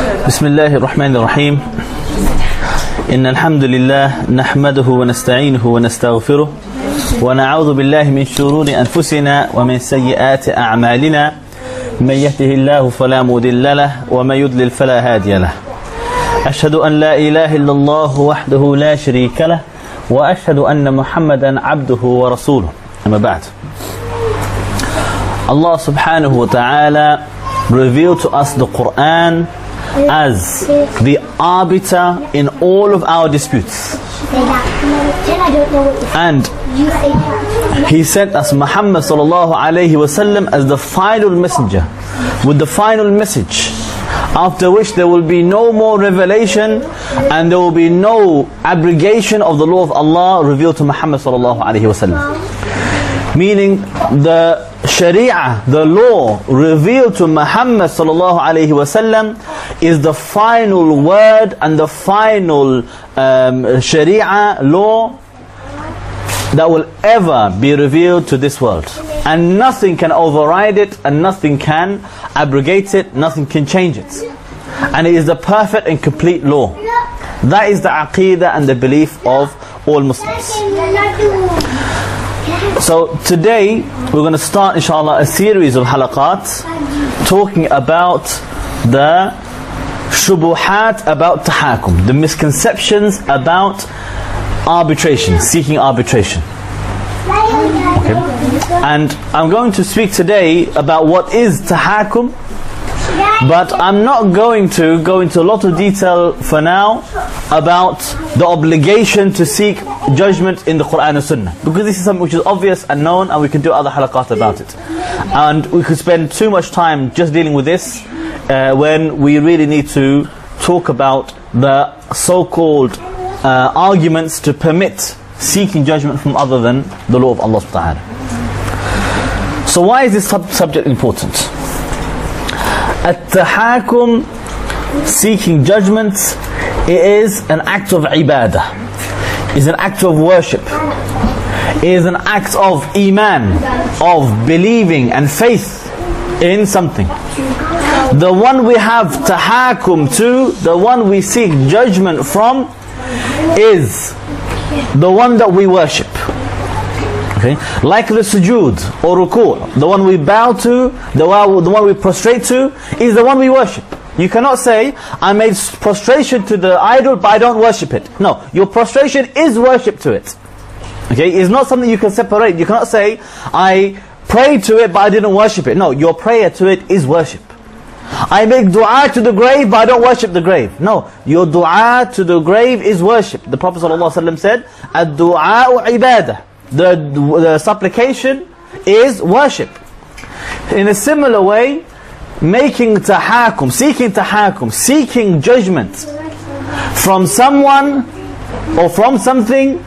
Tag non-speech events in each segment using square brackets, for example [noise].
بسم الله الرحمن الرحيم. إن الحمد لله نحمده ونستعينه ونستغفره ونعوذ بالله من شرور أنفسنا ومن سيئات أعمالنا. من يهده الله فلا مضل له ومن يضلل فلا هادي له. أشهد أن لا إله إلا الله وحده لا شريك له وأشهد أن محمدا عبده ورسوله. أما بعد. Subhanahu wa ta'ala revealed to us the Quran as the arbiter in all of our disputes. And He sent us Muhammad sallallahu alayhi wasallam as the final messenger with the final message. After which there will be no more revelation and there will be no abrogation of the law of Allah revealed to Muhammad sallallahu alayhi wasallam. Meaning the Sharia, the law revealed to Muhammad sallallahu alayhi wasallam is the final word and the final um, Sharia law that will ever be revealed to this world. And nothing can override it and nothing can abrogate it, nothing can change it. And it is the perfect and complete law. That is the aqidah and the belief of all Muslims. So today we're going to start inshallah a series of halaqat talking about the shubuhat about tahakum, the misconceptions about arbitration, seeking arbitration. Okay. And I'm going to speak today about what is tahakum, but I'm not going to go into a lot of detail for now about the obligation to seek judgment in the Quran and Sunnah. Because this is something which is obvious and known and we can do other halaqat about it. And we could spend too much time just dealing with this uh, when we really need to talk about the so-called uh, arguments to permit seeking judgment from other than the law of Allah subhanahu wa ta'ala. So why is this sub- subject important? At-tahakum, seeking judgment, it is an act of ibadah. Is an act of worship. Is an act of iman, of believing and faith in something. The one we have tahakum to, the one we seek judgment from, is the one that we worship. Okay? Like the sujood or ruku', the one we bow to, the one, the one we prostrate to, is the one we worship. You cannot say, I made prostration to the idol, but I don't worship it. No, your prostration is worship to it. Okay, it's not something you can separate. You cannot say, I prayed to it, but I didn't worship it. No, your prayer to it is worship. I make dua to the grave, but I don't worship the grave. No, your dua to the grave is worship. The Prophet ﷺ said, "Ad-du'a ibadah." The, the supplication is worship. In a similar way, making tahakum, seeking tahakum, seeking judgment from someone or from something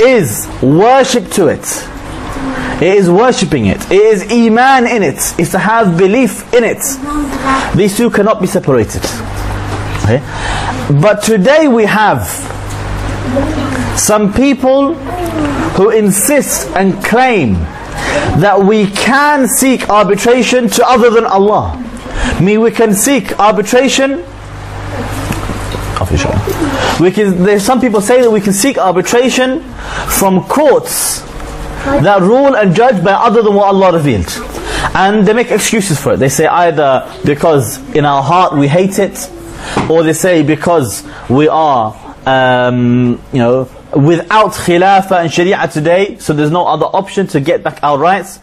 is worship to it. It is worshipping it. It is iman in it. It's to have belief in it. These two cannot be separated. Okay? But today we have some people who insist and claim that we can seek arbitration to other than Allah. Mean, we can seek arbitration. We can. There's some people say that we can seek arbitration from courts that rule and judge by other than what Allah revealed. And they make excuses for it. They say either because in our heart we hate it, or they say because we are, um, you know, without khilafah and sharia today, so there's no other option to get back our rights.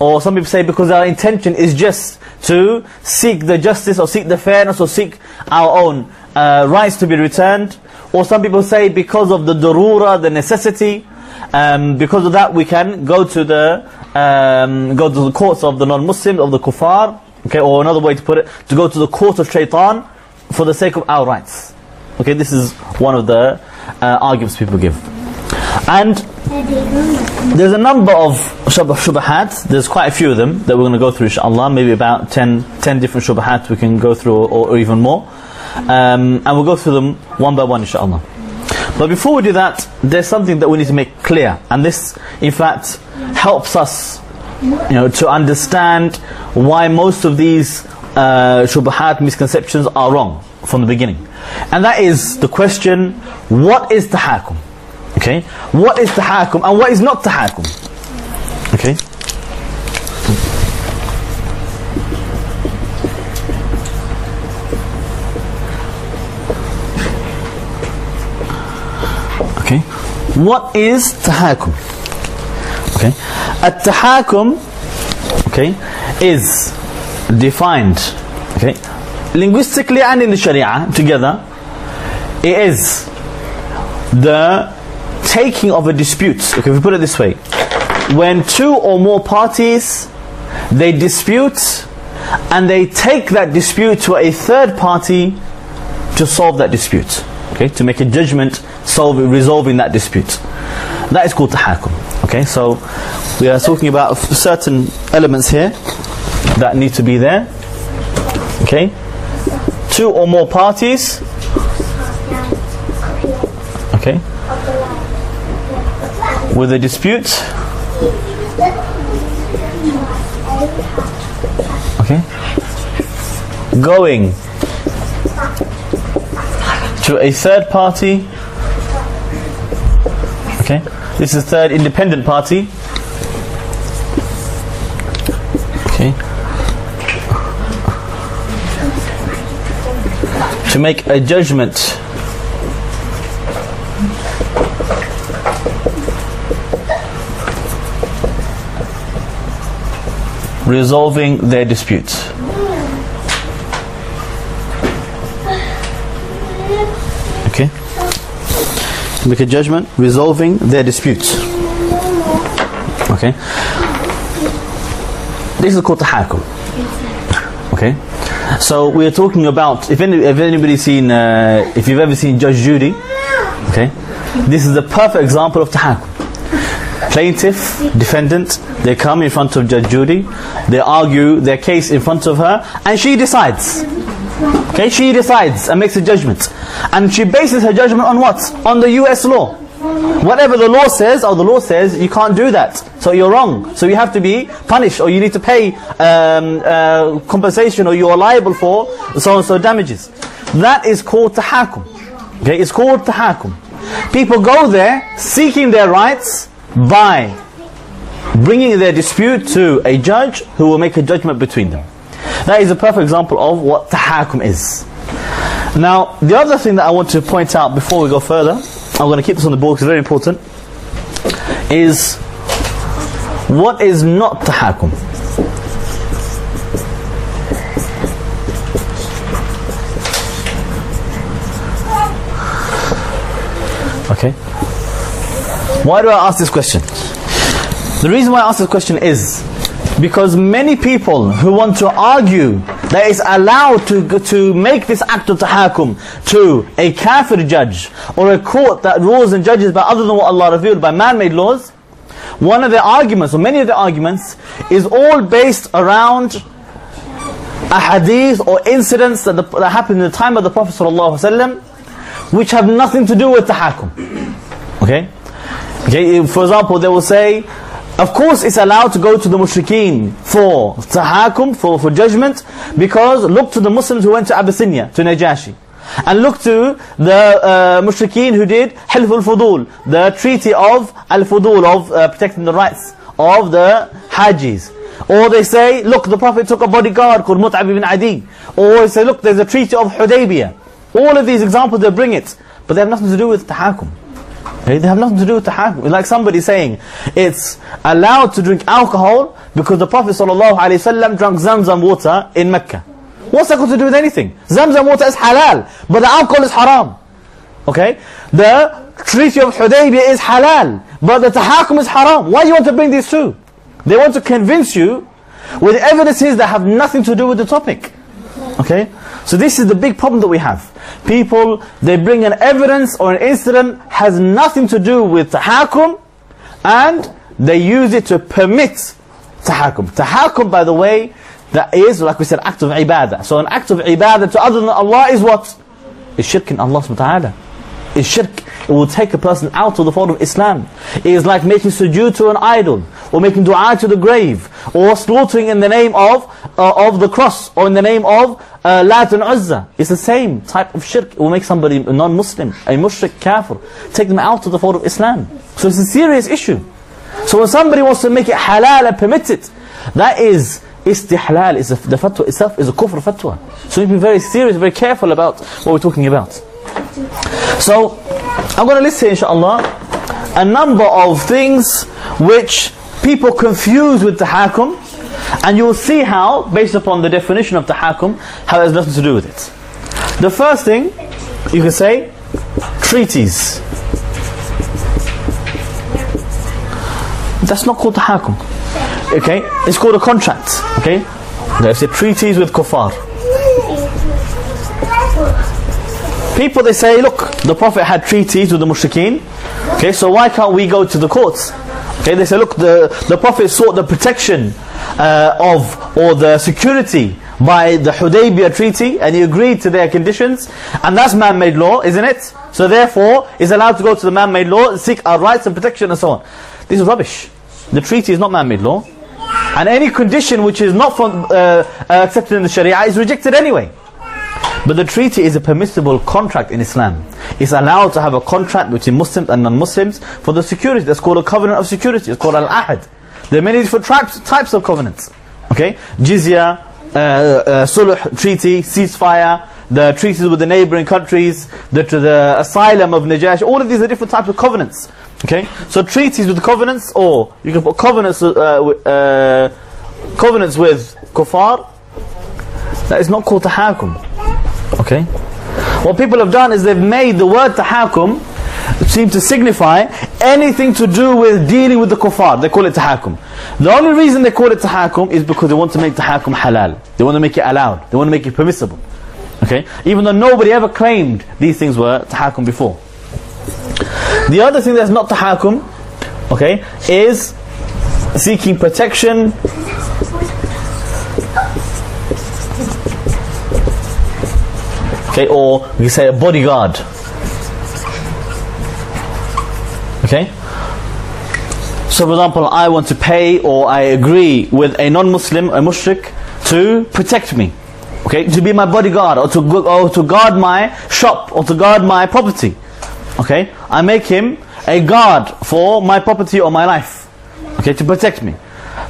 Or some people say because our intention is just to seek the justice or seek the fairness or seek our own uh, rights to be returned. Or some people say because of the darura, the necessity, um, because of that we can go to the um, go to the courts of the non-Muslims, of the kuffar, okay, or another way to put it, to go to the court of shaitan for the sake of our rights. Okay, this is one of the uh, arguments people give. And there's a number of shub- shubahat, there's quite a few of them that we're going to go through inshallah, maybe about 10, 10 different shubahat we can go through or, or even more. Um, and we'll go through them one by one inshallah. But before we do that, there's something that we need to make clear, and this, in fact, helps us, you know, to understand why most of these uh, shubahat, misconceptions are wrong from the beginning. And that is the question, what is tahakum? Okay? What is tahakum and what is not tahakum? Okay? Okay? What is tahakum? Okay? At-tahakum, okay, is defined, okay, linguistically and in the Sharia together, it is the taking of a dispute. Okay, if we put it this way, when two or more parties they dispute and they take that dispute to a third party to solve that dispute. Okay, to make a judgment solving resolving that dispute. That is called tahakum. Okay, so we are talking about certain elements here that need to be there. Okay, two or more parties. Okay, with a dispute. Okay, going to a third party. Okay, this is third independent party. To make a judgment resolving their disputes. Okay? Make a judgment resolving their disputes. Okay? This is called tahakum. Okay? So we are talking about if any if anybody's seen uh, if you've ever seen Judge Judy, okay? This is the perfect example of tahakum. Plaintiff, defendant, they come in front of Judge Judy, they argue their case in front of her, and she decides. Okay, she decides and makes a judgment. And she bases her judgment on what? On the US law. Whatever the law says, or the law says, you can't do that. So you're wrong. So you have to be punished, or you need to pay um, uh, compensation, or you are liable for so and so damages. That is called tahakum. Okay, it's called tahakum. People go there seeking their rights by bringing their dispute to a judge who will make a judgment between them. That is a perfect example of what tahakum is. Now, the other thing that I want to point out before we go further, I'm going to keep this on the board because it's very important, is what is not tahakum. Okay. Why do I ask this question? The reason why I ask this question is because many people who want to argue that it's allowed to, to make this act of tahakum to a kafir judge or a court that rules and judges by other than what Allah revealed by man-made laws, one of their arguments, or many of the arguments, is all based around a hadith or incidents that, the, that happened in the time of the Prophet ﷺ, which have nothing to do with tahakum. Okay? Okay, for example, they will say, of course it's allowed to go to the mushrikeen for tahakum, for, for judgment, because look to the Muslims who went to Abyssinia, to Najashi. And look to the uh, mushrikeen who did Hilf al-Fudul, the treaty of al-Fudul, of uh, protecting the rights of the Hajis. Or they say, look, the Prophet took a bodyguard called Mut'im ibn Adi. Or they say, look, there's a treaty of Hudaybiyah. All of these examples, they bring it. But they have nothing to do with tahakum. They have nothing to do with tahakum. Like somebody saying, it's allowed to drink alcohol because the Prophet ﷺ drank Zamzam water in Mecca. What's that got to do with anything? Zamzam water is halal, but the alcohol is haram. Okay? The Treaty of Hudaybiyah is halal, but the tahakum is haram. Why do you want to bring these two? They want to convince you with evidences that have nothing to do with the topic. Okay? So this is the big problem that we have. People, they bring an evidence or an incident has nothing to do with tahakum and they use it to permit tahakum. Tahakum, by the way, that is, like we said, act of ibadah. So an act of ibadah to other than Allah is what? Is shirk in Allah subhanahu wa ta'ala. Is shirk. It will take a person out of the fold of Islam. It is like making sujood to an idol, or making dua to the grave, or slaughtering in the name of uh, of the cross, or in the name of uh, Lat and Uzza. It's the same type of shirk. It will make somebody a non-Muslim, a mushrik, kafir, take them out of the fold of Islam. So it's a serious issue. So when somebody wants to make it halal and permit it, that is istihlal, is a, the fatwa itself is a kufr fatwa. So you be very serious, very careful about what we're talking about. So I'm going to list here inshallah a number of things which people confuse with tahakum and you will see how, based upon the definition of tahakum, how it has nothing to do with it. The first thing, you can say, treaties. That's not called tahakum. Okay? It's called a contract. Okay? There's a treaties with kuffar. People they say, look, the Prophet had treaties with the mushrikeen. Okay, so why can't we go to the courts? Okay, they say, look, the, the Prophet sought the protection uh, of or the security by the Hudaybiyah treaty and he agreed to their conditions and that's man-made law, isn't it? So therefore, is allowed to go to the man-made law, and seek our rights and protection and so on. This is rubbish. The treaty is not man-made law. And any condition which is not from, uh, uh, accepted in the Sharia is rejected anyway. But the treaty is a permissible contract in Islam. It's allowed to have a contract between Muslims and non-Muslims for the security. That's called a covenant of security. It's called al-ahad. There are many different types, types of covenants. Okay? Jizya, uh, uh, sulh, treaty, ceasefire, the treaties with the neighboring countries, the, the asylum of Najash, all of these are different types of covenants. Okay? So treaties with covenants, or you can put covenants, uh, uh, covenants with kuffar, that is not called tahakum. Okay? What people have done is they've made the word tahakum seem to signify anything to do with dealing with the kuffar. They call it tahakum. The only reason they call it tahakum is because they want to make tahakum halal. They want to make it allowed. They want to make it permissible. Okay? Even though nobody ever claimed these things were tahakum before. The other thing that's not tahakum, okay, is seeking protection okay, or we say a bodyguard. Okay? So for example, I want to pay or I agree with a non-Muslim, a mushrik, to protect me. Okay, to be my bodyguard or to, or to guard my shop or to guard my property. Okay, I make him a guard for my property or my life. Okay, to protect me.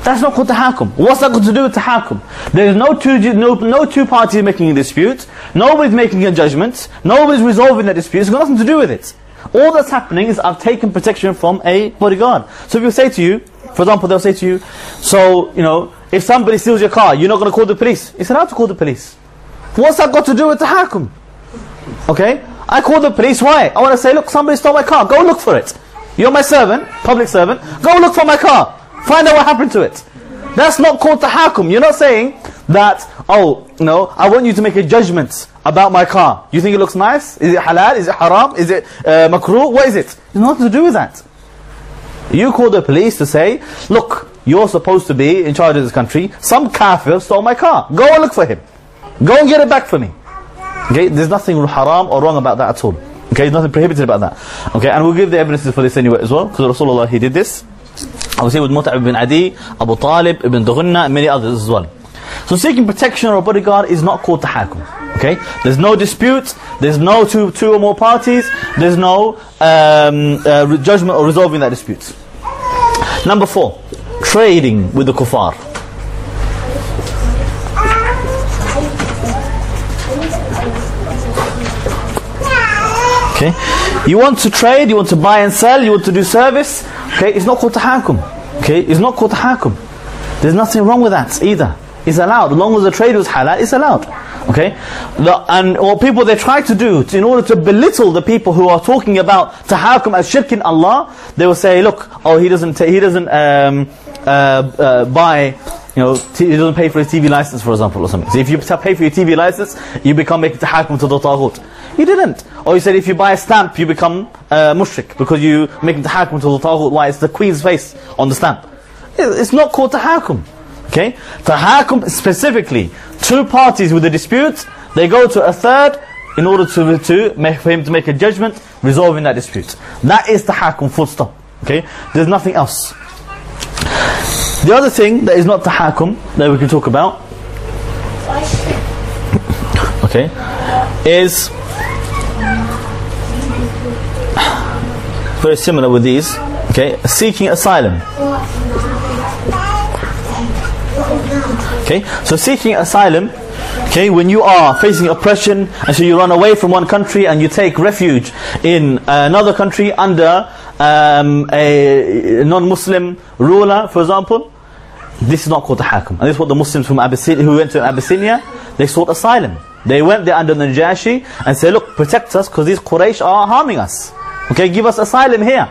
That's not called tahakum. What's that got to do with tahakum? There is no two, no, no two parties making a dispute. Nobody's making a judgment. Nobody's resolving that dispute. It's got nothing to do with it. All that's happening is I've taken protection from a bodyguard. So if you say to you, for example, they'll say to you, so, you know, if somebody steals your car, you're not going to call the police. It's allowed to call the police. What's that got to do with tahakum? Okay? I call the police, why? I want to say, look, somebody stole my car. Go look for it. You're my servant, public servant. Go look for my car. Find out what happened to it. That's not called tahakum. You're not saying that, oh, no, I want you to make a judgment about my car. You think it looks nice? Is it halal? Is it haram? Is it uh, makruh? What is it? It's nothing to do with that. You call the police to say, look, you're supposed to be in charge of this country. Some kafir stole my car. Go and look for him. Go and get it back for me. Okay, there's nothing haram or wrong about that at all. Okay, there's nothing prohibited about that. Okay, and we'll give the evidences for this anyway as well, because Rasulullah, he did this. Obviously with Mut'im ibn Adi, Abu Talib, Ibn Dughunna, and many others as well. So seeking protection or bodyguard is not called tahakum. Okay? There's no dispute, there's no two, two or more parties, there's no um, uh, judgment or resolving that dispute. Number four, trading with the kuffar. Okay? You want to trade, you want to buy and sell, you want to do service, okay? It's not called tahakum. Okay? It's not called tahakum. There's nothing wrong with that either. It's allowed. As long as the trade was halal, it's allowed. Okay? The, and what people they try to do to, in order to belittle the people who are talking about tahakum as shirk in Allah, they will say, look, oh he doesn't he doesn't um, uh, uh, buy you know, he doesn't pay for his TV license, for example, or something. So if you pay for your TV license, you become making tahakum to the taghut. You didn't. Or you said if you buy a stamp, you become uh, mushrik, because you make tahakum to the taghut. Why? It's the queen's face on the stamp. It's not called tahakum. Okay? Tahakum specifically, two parties with a dispute, they go to a third in order to, to make, for him to make a judgment resolving that dispute. That is tahakum, full stop. Okay? There's nothing else. The other thing that is not tahakum that we can talk about okay, is very similar with these. Okay, seeking asylum. Okay, so seeking asylum. Okay, when you are facing oppression and so you run away from one country and you take refuge in another country under um, a non-Muslim ruler, for example, this is not called tahakum. And this is what the Muslims from Abyssinia, who went to Abyssinia, they sought asylum. They went there under the Najashi and said, look, protect us because these Quraysh are harming us. Okay, give us asylum here.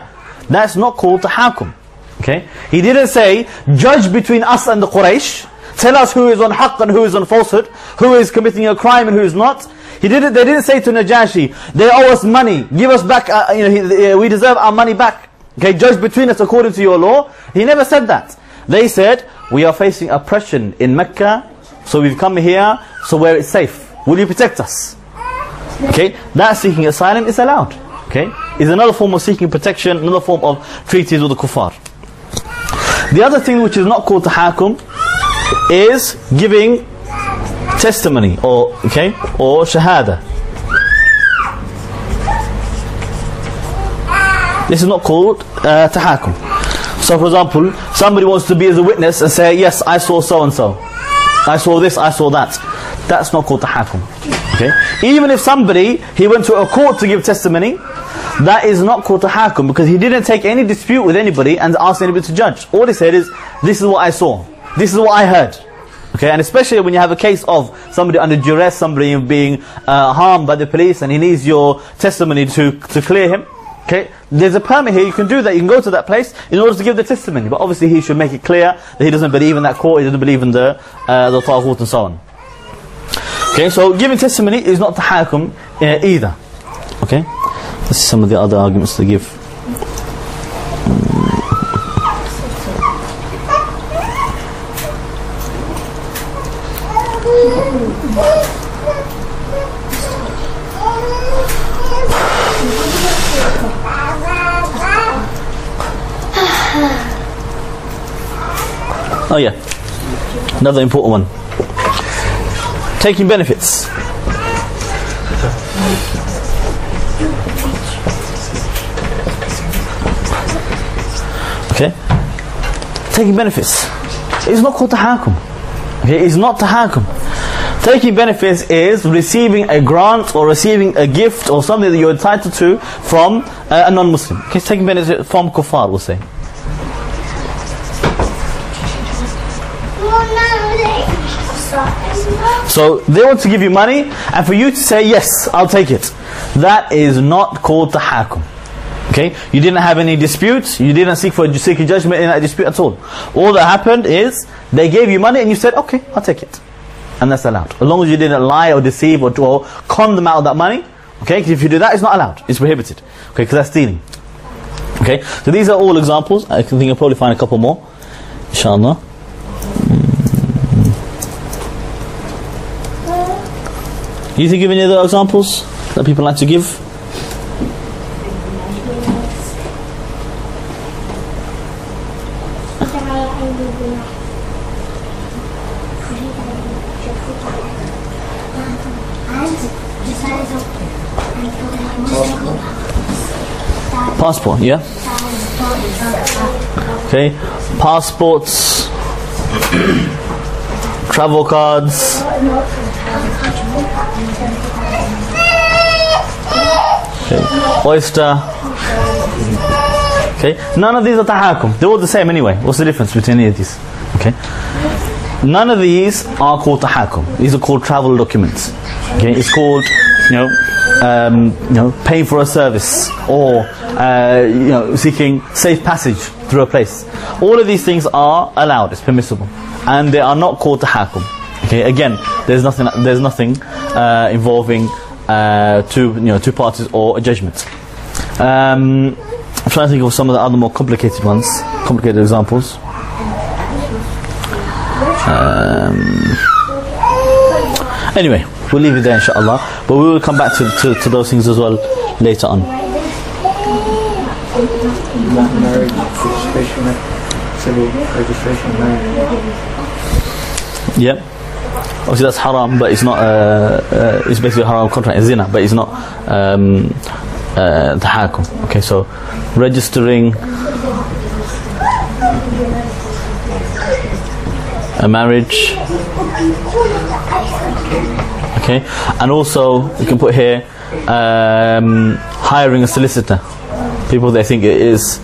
That's not called tahakum. Okay? He didn't say, judge between us and the Quraysh. Tell us who is on haqq and who is on falsehood. Who is committing a crime and who is not. He didn't, they didn't say to Najashi, they owe us money. Give us back, uh, you know, we deserve our money back. Okay, judge between us according to your law. He never said that. They said, we are facing oppression in Mecca, so we've come here, so where it's safe. Will you protect us? Okay, that seeking asylum is allowed. Okay, is another form of seeking protection, another form of treaties with the kuffar. The other thing which is not called tahakum is giving testimony or okay or shahada. This is not called uh, tahakum. So for example, somebody wants to be as a witness and say, yes, I saw so and so. I saw this, I saw that. That's not called tahakum. Okay? Even if somebody, he went to a court to give testimony, that is not called tahakum because he didn't take any dispute with anybody and ask anybody to judge. All he said is, this is what I saw. This is what I heard. Okay, and especially when you have a case of somebody under duress, somebody being uh, harmed by the police and he needs your testimony to, to clear him. Okay, there's a permit here, you can do that, you can go to that place in order to give the testimony. But obviously he should make it clear that he doesn't believe in that court, he doesn't believe in the, uh, the taghut and so on. Okay, so giving testimony is not tahakum uh, either. Okay, this is some of the other arguments to give. Oh yeah, another important one. Taking benefits. Okay, taking benefits. It's not called tahakum. Okay, it's not tahakum. Taking benefits is receiving a grant or receiving a gift or something that you're entitled to from uh, a non-Muslim. Okay, taking benefits from kuffar, we'll say. So they want to give you money, and for you to say yes, I'll take it. That is not called tahakum. Okay, you didn't have any disputes. You didn't seek for seek a judgment in that dispute at all. All that happened is they gave you money, and you said, "Okay, I'll take it," and that's allowed. As long as you didn't lie or deceive or, or con them out of that money. Okay, if you do that, it's not allowed. It's prohibited. Okay, because that's stealing. Okay, so these are all examples. I think you'll probably find a couple more, inshallah. You think of any other examples that people like to give? Passport, yeah? Okay, passports, [clears throat] travel cards, Okay. Oyster. Okay. None of these are tahakum. They're all the same anyway. What's the difference between any of these? Okay. None of these are called tahakum. These are called travel documents. Okay. It's called, you know, um, you know, paying for a service or uh, you know, seeking safe passage through a place. All of these things are allowed. It's permissible, and they are not called tahakum. Okay. Again, there's nothing. There's nothing uh, involving uh, two, you know, two parties or a judgment. Um, I'm trying to think of some of the other more complicated ones, complicated examples. Um, anyway, we'll leave it there, inshallah. But we will come back to, to, to those things as well later on. marriage registration, civil registration marriage. Yep. Obviously that's haram, but it's not. Uh, uh, it's basically a haram contract. It's zina, but it's not um, uh. Okay, so registering a marriage. Okay, and also you can put here um, hiring a solicitor. People they think it is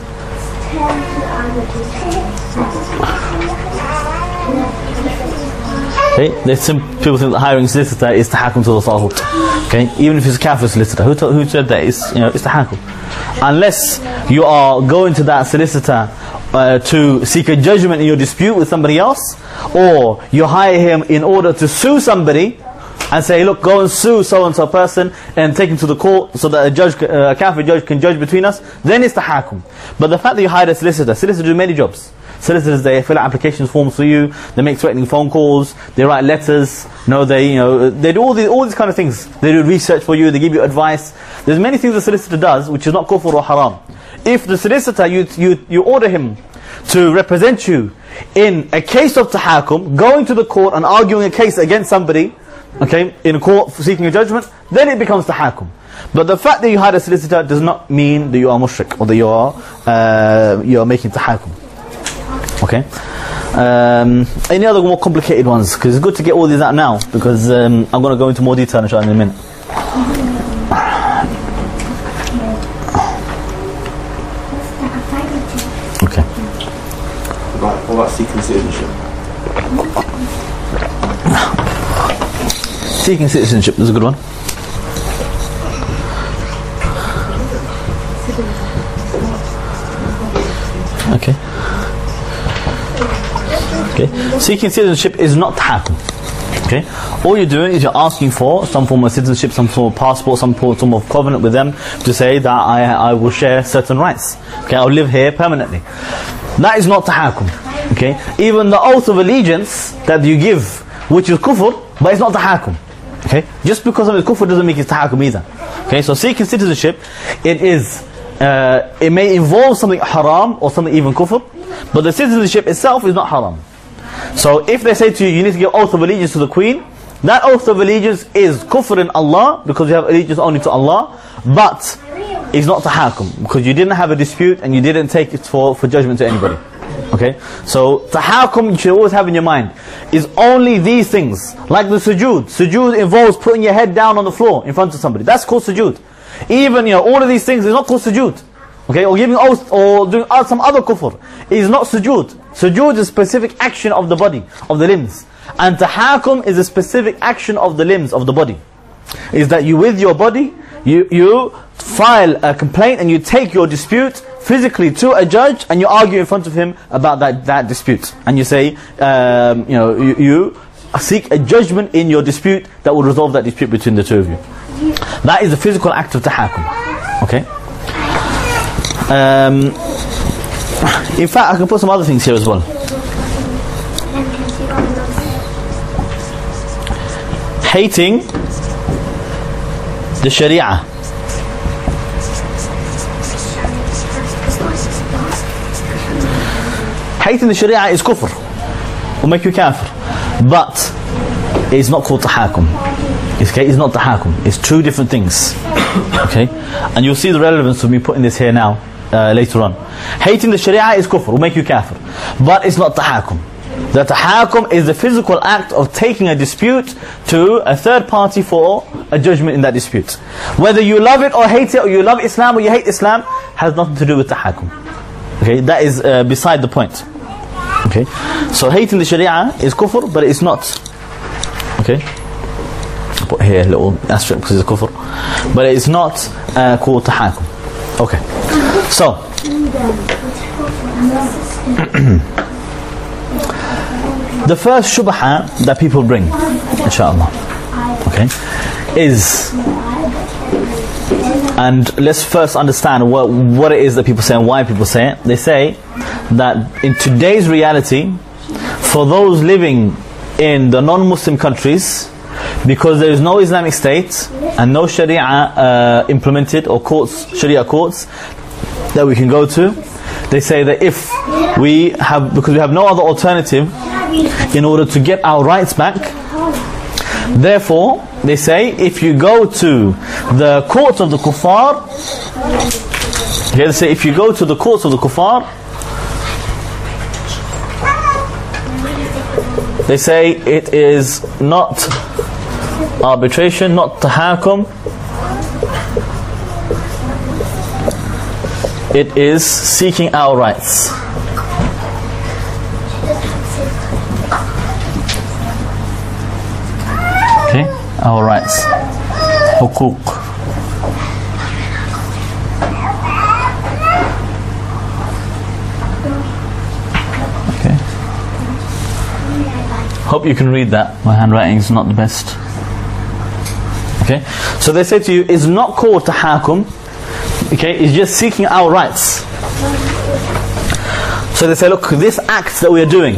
Okay, there's some people think that hiring a solicitor is tahakum to the taghut. Okay, even if it's a kafir solicitor, who, who said that? It's you know it's the tahakum. Unless you are going to that solicitor uh, to seek a judgment in your dispute with somebody else, or you hire him in order to sue somebody and say, look, go and sue so and so person and take him to the court so that a judge, uh, a kafir judge can judge between us, then it's tahakum. But the fact that you hired a solicitor, solicitors do many jobs. Solicitors, they fill out applications forms for you. They make threatening phone calls. They write letters. No, they, you know, they do all these, all these kind of things. They do research for you. They give you advice. There's many things the solicitor does, which is not kufr or haram. If the solicitor, you, you, you order him to represent you in a case of tahakum, going to the court and arguing a case against somebody, okay, in a court seeking a judgment, then it becomes tahakum. But the fact that you hired a solicitor does not mean that you are mushrik or that you are, uh, you are making tahakum. Okay. Um, any other more complicated ones? Because it's good to get all these out now. Because um, I'm going to go into more detail inshallah in a minute. Okay. About, what about seeking citizenship? Seeking citizenship is a good one. Okay. Okay. Seeking citizenship is not tahakum. Okay. All you're doing is you're asking for some form of citizenship, some form of passport, some form of covenant with them to say that I, I will share certain rights. Okay. I'll live here permanently. That is not tahakum. Okay. Even the oath of allegiance that you give, which is kufr, but it's not tahakum. Okay. Just because of its kufr doesn't make it tahakum either. Okay. So seeking citizenship, it is, uh, it may involve something haram or something even kufr, but the citizenship itself is not haram. So if they say to you, you need to give oath of allegiance to the queen, that oath of allegiance is kufr in Allah, because you have allegiance only to Allah, but it's not tahakum, because you didn't have a dispute and you didn't take it for, for judgment to anybody. Okay? So tahakum you should always have in your mind is only these things. Like the sujood. Sujood involves putting your head down on the floor in front of somebody. That's called sujood. Even you know, all of these things is not called sujood. Okay, or giving oath or doing some other kufr is not sujood. Sujood is a specific action of the body, of the limbs. And tahakum is a specific action of the limbs, of the body. Is that you with your body, you, you file a complaint and you take your dispute physically to a judge and you argue in front of him about that, that dispute. And you say, um, you know, you, you seek a judgment in your dispute that will resolve that dispute between the two of you. That is a physical act of tahakum. Okay? Um, in fact, I can put some other things here as well. Hating the Sharia. Hating the Sharia is kufr. Will make you kafir. But it's not called tahakum. It's, okay, it's not tahakum. It's two different things. [coughs] Okay? And you'll see the relevance of me putting this here now uh, later on. Hating the Sharia is kufr, will make you kafir. But it's not tahakum. The tahakum is the physical act of taking a dispute to a third party for a judgment in that dispute. Whether you love it or hate it, or you love Islam or you hate Islam, has nothing to do with tahakum. Okay, that is uh, beside the point. Okay, so hating the Sharia is kufr, but it's not. Okay, put here a little asterisk because it's kufr, but it's not uh, called tahakum. Okay, so [clears throat] the first shubha that people bring, inshallah, okay, is and let's first understand what what it is that people say and why people say it. They say that in today's reality, for those living in the non-Muslim countries, because there is no Islamic state, and no Sharia uh, implemented or courts, Sharia courts that we can go to. They say that if we have, because we have no other alternative in order to get our rights back, therefore, they say if you go to the courts of the kuffar, they say if you go to the courts of the kuffar, they say it is not arbitration, not tahakum. It is seeking our rights. Okay, our rights. Hukuk. Okay. Hope you can read that. My handwriting is not the best. Okay? So they say to you, it's not called to tahakum. Okay? It's just seeking our rights. So they say, look, this act that we are doing,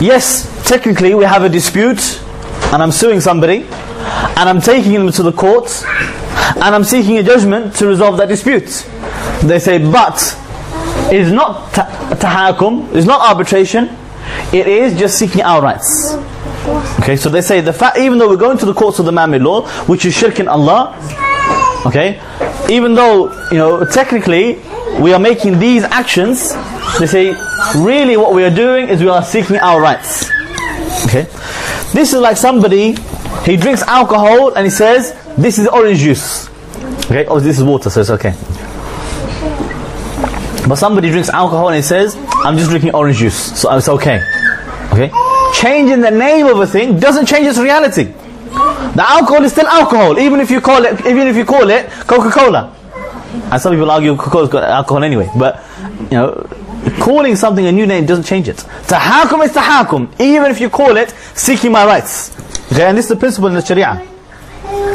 yes, technically we have a dispute, and I'm suing somebody, and I'm taking them to the courts, and I'm seeking a judgment to resolve that dispute. They say, but it's not ta- tahakum, it's not arbitration, it is just seeking our rights. Okay, so they say the fact, even though we're going to the courts of the man-made law, which is shirk in Allah, okay, even though you know technically we are making these actions, they say really what we are doing is we are seeking our rights. Okay, this is like somebody he drinks alcohol and he says this is orange juice. Okay, oh this is water, so it's okay. But somebody drinks alcohol and he says I'm just drinking orange juice, so it's okay. Okay, changing the name of a thing doesn't change its reality. The alcohol is still alcohol, even if you call it, even if you call it Coca-Cola. And some people argue Coca-Cola's got alcohol anyway, but you know, calling something a new name doesn't change it. Tahakum is tahakum, even if you call it seeking my rights. Okay, and this is the principle in the Sharia.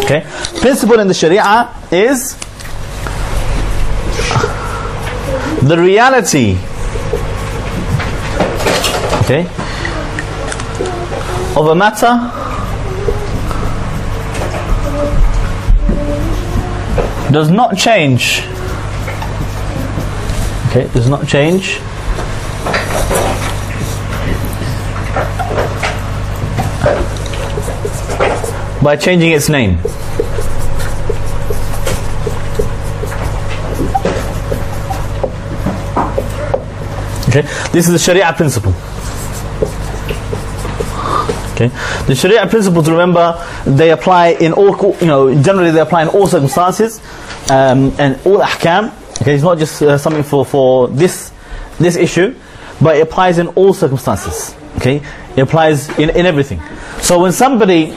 Okay, principle in the Sharia is the reality. Okay, of a matter does not change. Okay, does not change. By changing its name. Okay, this is the Sharia principle. Okay, the Sharia principles. Remember, they apply in all. You know, generally they apply in all circumstances um, and all ahkam. Okay, it's not just uh, something for for this this issue, but it applies in all circumstances. Okay, it applies in in everything. So when somebody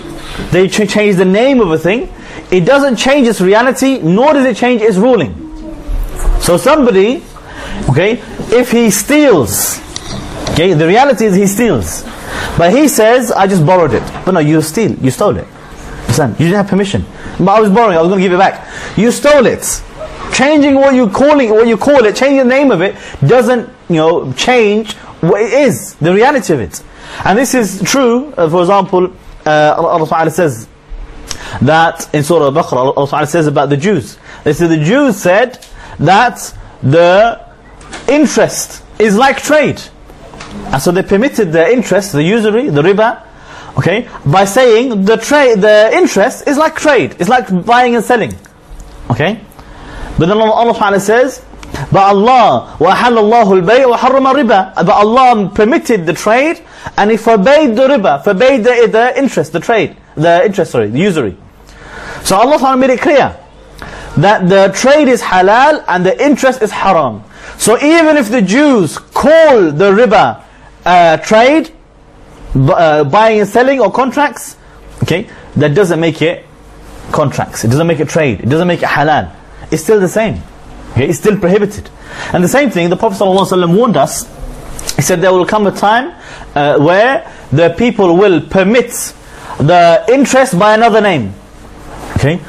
they ch- change the name of a thing, it doesn't change its reality, nor does it change its ruling. So somebody, okay, if he steals, okay, the reality is he steals. But he says, I just borrowed it. But no, you steal, you stole it. You didn't have permission. But I was borrowing, I was going to give it back. You stole it. Changing what you calling what you call it, changing the name of it, doesn't, you know, change what it is, the reality of it. And this is true, uh, for example, uh, Allah says that in Surah Al-Baqarah, Allah says about the Jews. They said the Jews said that the interest is like trade. And so they permitted the interest, the usury, the riba, okay, by saying the trade, the interest is like trade. It's like buying and selling. Okay? But then Allah Ta'ala says, but Allah وَأَحَلَّ اللَّهُ الْبَيْءَ وَحَرَّمَ الرِّبَى But Allah permitted the trade and He forbade the riba, forbade the, the interest, the trade, the interest, sorry, the usury. So Allah Ta'ala made it clear that the trade is halal and the interest is haram. So even if the Jews call the riba uh, trade, uh, buying and selling or contracts, okay, that doesn't make it contracts. It doesn't make it trade. It doesn't make it halal. It's still the same. Okay, it's still prohibited. And the same thing, the Prophet ﷺ warned us. He said there will come a time uh, where the people will permit the interest by another name. Okay,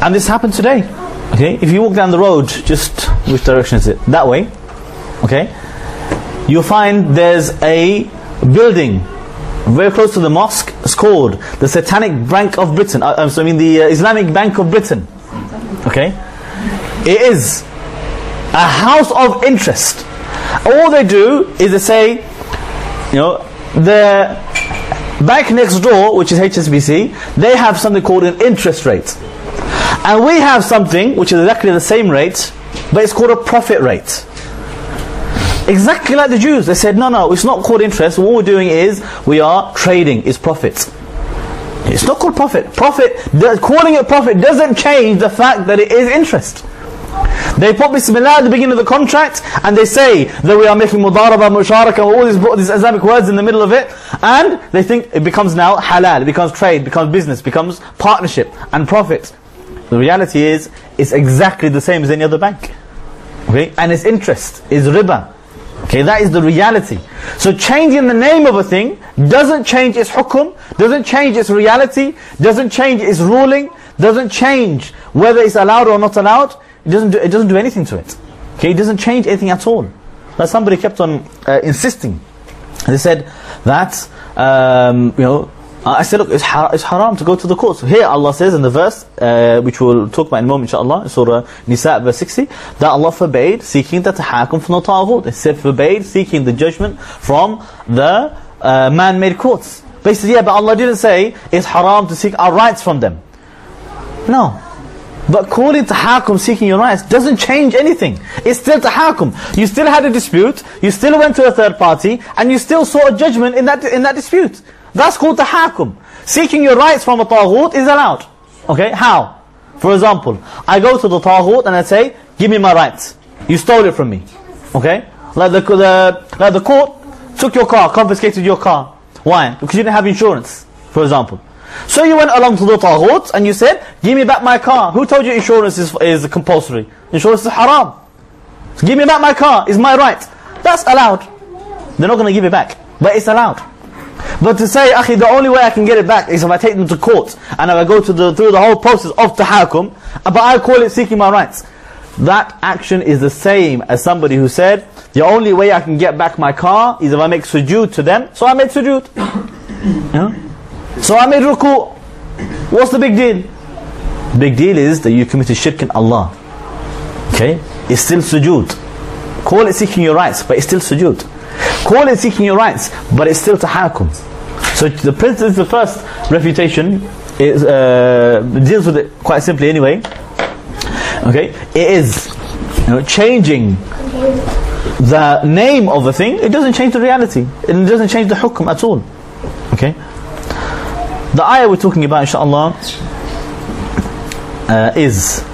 and this happened today. Okay, if you walk down the road, just which direction is it? That way. Okay, you'll find there's a building very close to the mosque It's called the Satanic Bank of Britain. Uh, so I mean the uh, Islamic Bank of Britain. Okay? It is a house of interest. All they do is they say, you know, the bank next door, which is HSBC, they have something called an interest rate. And we have something which is exactly the same rate, but it's called a profit rate. Exactly like the Jews. They said, no, no, it's not called interest. What we're doing is, we are trading, it's profit. It's not called profit. Profit, calling it profit doesn't change the fact that it is interest. They put Bismillah at the beginning of the contract and they say that we are making mudaraba, musharaka, all these, these Islamic words in the middle of it and they think it becomes now halal, it becomes trade, becomes business, becomes partnership and profit. The reality is, it's exactly the same as any other bank. Okay? And its interest is riba. Okay, that is the reality. So changing the name of a thing doesn't change its hukum, doesn't change its reality, doesn't change its ruling, doesn't change whether it's allowed or not allowed. It doesn't do, it doesn't do anything to it. Okay, it doesn't change anything at all. But somebody kept on uh, insisting. They said that um, you know. Uh, I said, look, it's, har- it's haram to go to the courts. Here Allah says in the verse, uh, which we'll talk about in a moment inshallah, in Surah Nisa verse 60, that Allah forbade seeking the tahakum from the taghut. It said forbade seeking the judgment from the uh, man-made courts. Basically, yeah, but Allah didn't say it's haram to seek our rights from them. No. But calling tahakum, seeking your rights, doesn't change anything. It's still tahakum. You still had a dispute, you still went to a third party, and you still saw a judgment in that, in that dispute. That's called tahakum. Seeking your rights from a taghut is allowed. Okay, how? For example, I go to the taghut and I say, give me my rights. You stole it from me. Okay? Like the, the, like the court took your car, confiscated your car. Why? Because you didn't have insurance, for example. So you went along to the taghut and you said, give me back my car. Who told you insurance is, is compulsory? Insurance is haram. So give me back my car, it's my right. That's allowed. They're not going to give it back, but it's allowed. But to say, akhi, the only way I can get it back is if I take them to court and if I go to the, through the whole process of tahakum, but I call it seeking my rights. That action is the same as somebody who said, the only way I can get back my car is if I make sujood to them, so I made sujood. [coughs] Yeah? So I made ruku. What's the big deal? Big deal is that you committed shirk in Allah. Okay? It's still sujood. Call it seeking your rights, but it's still sujood. Call it seeking your rights, but it's still tahakum. So the principle, the first refutation is, uh, deals with it quite simply anyway. Okay? It is you know, changing the name of the thing, it doesn't change the reality. It doesn't change the hukum at all. Okay? The ayah we're talking about, inshallah, uh, is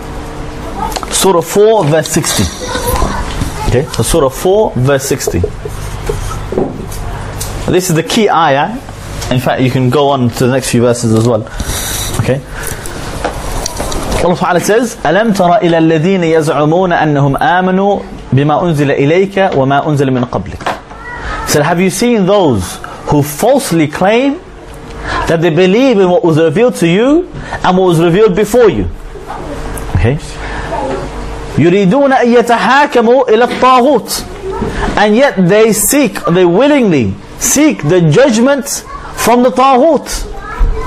Surah 4, verse 60. Okay? So Surah 4, verse 60. This is the key ayah. In fact, you can go on to the next few verses as well. Okay? Allah Ta'ala says, أَلَمْ تَرَ إِلَى الَّذِينَ يَزْعُمُونَ أَنَّهُمْ آمَنُوا بِمَا أُنزِلَ إِلَيْكَ وَمَا أُنزِلَ مِنْ قَبْلِكَ So have you seen those who falsely claim that they believe in what was revealed to you and what was revealed before you? Okay? يريدون أن يتحاكموا إلى الطاغوت and yet they seek, they willingly seek the judgment from the taghut.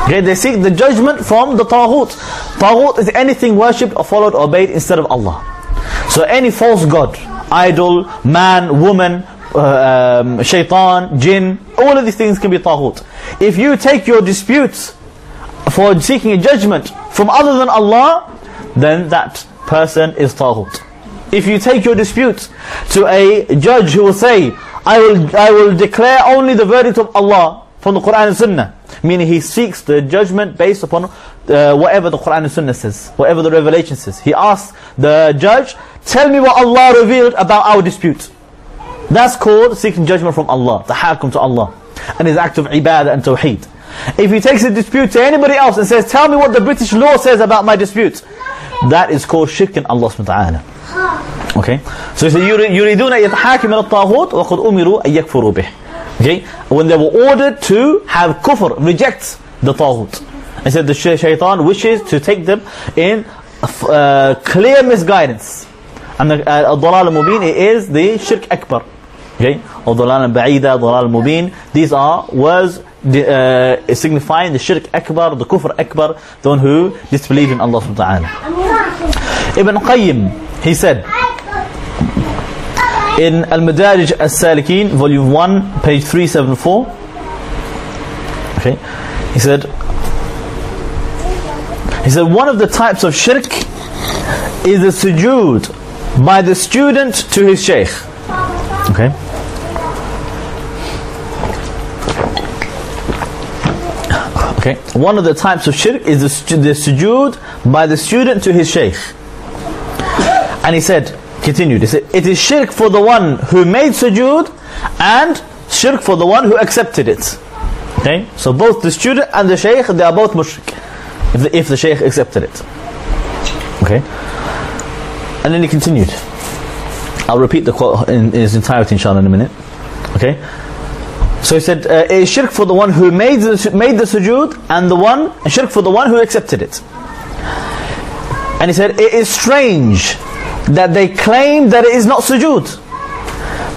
Okay, they seek the judgment from the taghut. Taghut is anything worshipped or followed or obeyed instead of Allah. So any false god, idol, man, woman, uh, um, shaitan, jinn, all of these things can be taghut. If you take your disputes for seeking a judgment from other than Allah, then that person is taghut. If you take your disputes to a judge who will say, I will, I will declare only the verdict of Allah from the Quran and Sunnah, meaning he seeks the judgment based upon uh, whatever the Quran and Sunnah says, whatever the revelation says. He asks the judge, tell me what Allah revealed about our dispute. That's called seeking judgment from Allah, tahakum to Allah, and his act of ibadah and tawheed. If he takes a dispute to anybody else and says, tell me what the British law says about my dispute, that is called shirk in Allah subhanahu wa ta'ala. Okay? So he said, يُرِيدُونَ يَتَحَاكِمَ الطَّاغُوتِ وَقَدْ أُمِرُوا أَن يَكْفُرُوا بِهِ Okay? When they were ordered to have kufr, reject the taghut. He said the sh- shaitan wishes to take them in uh, clear misguidance. And the uh, dalal al-mubin is the shirk akbar. Okay? Or dalal al-ba'ida, dalal al-mubin. These are words the, uh, signifying the shirk akbar, the kufr akbar, the one who disbelieved in Allah subhanahu wa ta'ala. Ibn Qayyim, he said, in Al-Madarij As-Salikin, volume 1, page 374, okay, he said, he said, one of the types of shirk is the sujood by the student to his sheikh. Okay. Okay. One of the types of shirk is the, the sujood by the student to his sheikh. And he said, continued, he said, it is shirk for the one who made sujood and shirk for the one who accepted it. Okay. So both the student and the sheikh, they are both mushrik. If the, if the sheikh accepted it. Okay. And then he continued. I'll repeat the quote in, in its entirety inshallah in a minute. Okay? So he said, uh, is shirk for the one who made the, made the sujood and the one, and shirk for the one who accepted it. And he said, it is strange that they claim that it is not sujood,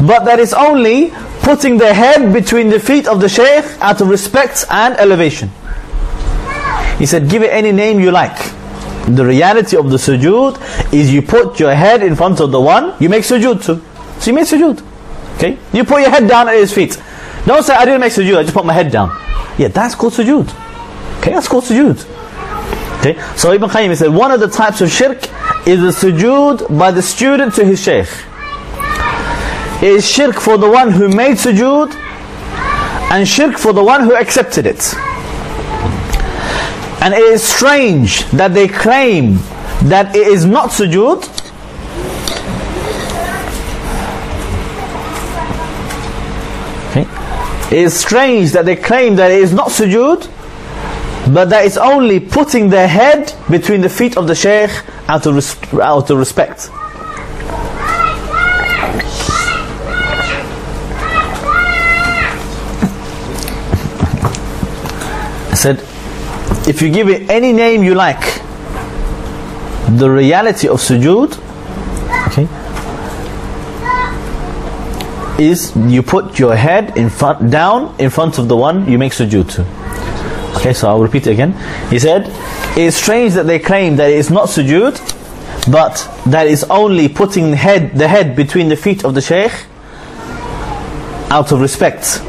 but that it's only putting their head between the feet of the shaykh out of respect and elevation. He said, give it any name you like. The reality of the sujood is you put your head in front of the one you make sujood to. So you make sujood. Okay? You put your head down at his feet. Don't say, I didn't make sujood, I just put my head down. Yeah, that's called sujood. Okay, that's called sujood. Okay? So Ibn Qayyim said, one of the types of shirk is the sujood by the student to his shaykh. It is shirk for the one who made sujood and shirk for the one who accepted it. And it is strange that they claim that it is not sujood. Okay. It is strange that they claim that it is not sujood, but that it's only putting their head between the feet of the sheikh out of, res- out of respect. I said, if you give it any name you like, the reality of sujood, okay, is you put your head in front, down in front of the one you make sujood to. Okay, so I'll repeat it again. He said, it is strange that they claim that it is not sujood, but that is only putting the head, the head between the feet of the sheikh out of respect.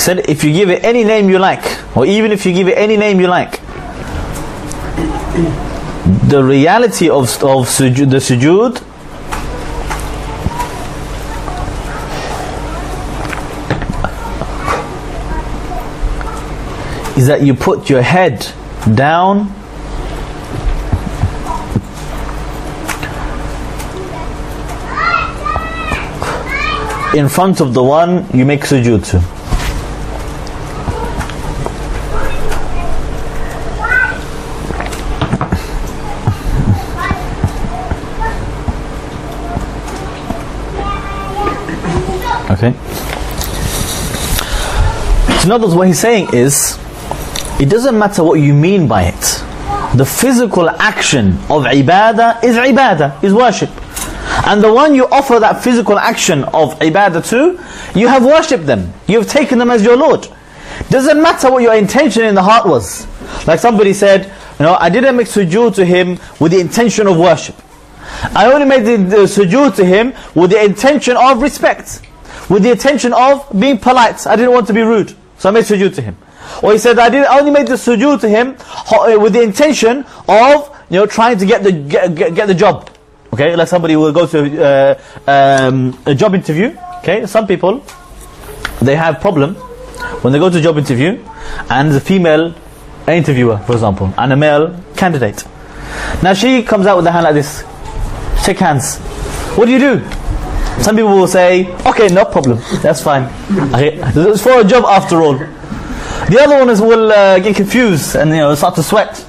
Said, if you give it any name you like, or even if you give it any name you like, the reality of, of sujood, the sujood is that you put your head down in front of the one you make sujood to. Okay. So in other words, what he's saying is, it doesn't matter what you mean by it. The physical action of ibadah is ibadah, is worship. And the one you offer that physical action of ibadah to, you have worshipped them. You have taken them as your Lord. Doesn't matter what your intention in the heart was. Like somebody said, you know, I didn't make sujood to him with the intention of worship. I only made the, the sujood to him with the intention of respect. With the intention of being polite. I didn't want to be rude. So I made sujood to him. Or he said, I did I only made the sujood to him uh, with the intention of, you know, trying to get the get, get, the job. Okay, like somebody will go to uh, um, a job interview. Okay, some people they have problem when they go to a job interview and the female interviewer, for example, and a male candidate. Now she comes out with the hand like this, shake hands. What do you do? Some people will say, okay, no problem, that's fine. Okay, it's for a job after all. The other one is will uh, get confused and you know start to sweat.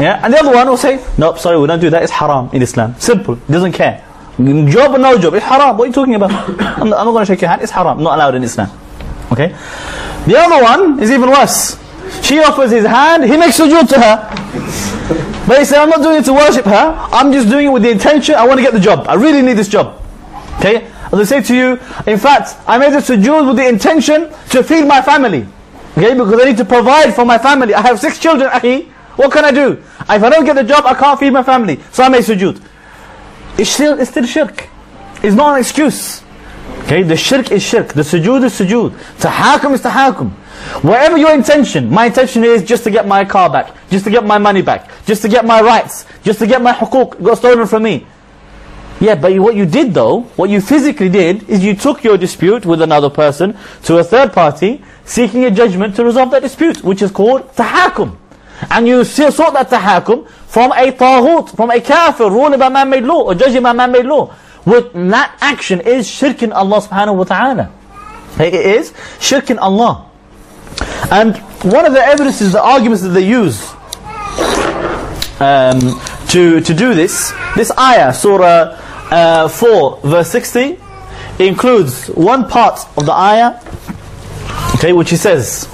Yeah, and the other one will say, no, sorry, we don't do that. It's haram in Islam. Simple. Doesn't care. Job or no job, it's haram. What are you talking about? I'm not, not going to shake your hand. It's haram. Not allowed in Islam. Okay. The other one is even worse. She offers his hand. He makes sujood to her. But he said, I'm not doing it to worship her. I'm just doing it with the intention, I want to get the job. I really need this job. Okay? I say to you, in fact, I made this sujood with the intention to feed my family. Okay? Because I need to provide for my family. I have six children, akhi. What can I do? If I don't get the job, I can't feed my family. So I made sujood. It's still, it's still shirk. It's not an excuse. Okay, the shirk is shirk. The sujood is sujood. Tahakum is tahakum. Whatever your intention, my intention is just to get my car back, just to get my money back, just to get my rights, just to get my hukuk got stolen from me. Yeah, but what you did though, what you physically did, is you took your dispute with another person to a third party, seeking a judgment to resolve that dispute, which is called tahakum. And you sought that tahakum from a taghut, from a kafir, ruling by man-made law, or judging by man-made law. With that action is shirk in Allah subhanahu wa ta'ala. It is shirk in Allah. And one of the evidences, the arguments that they use um, to, to do this, this ayah, surah uh, 4, verse 60, includes one part of the ayah, okay, which he says,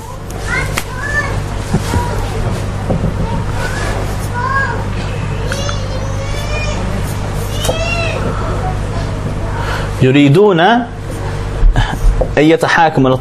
يريدون أن يتحاكموا إلى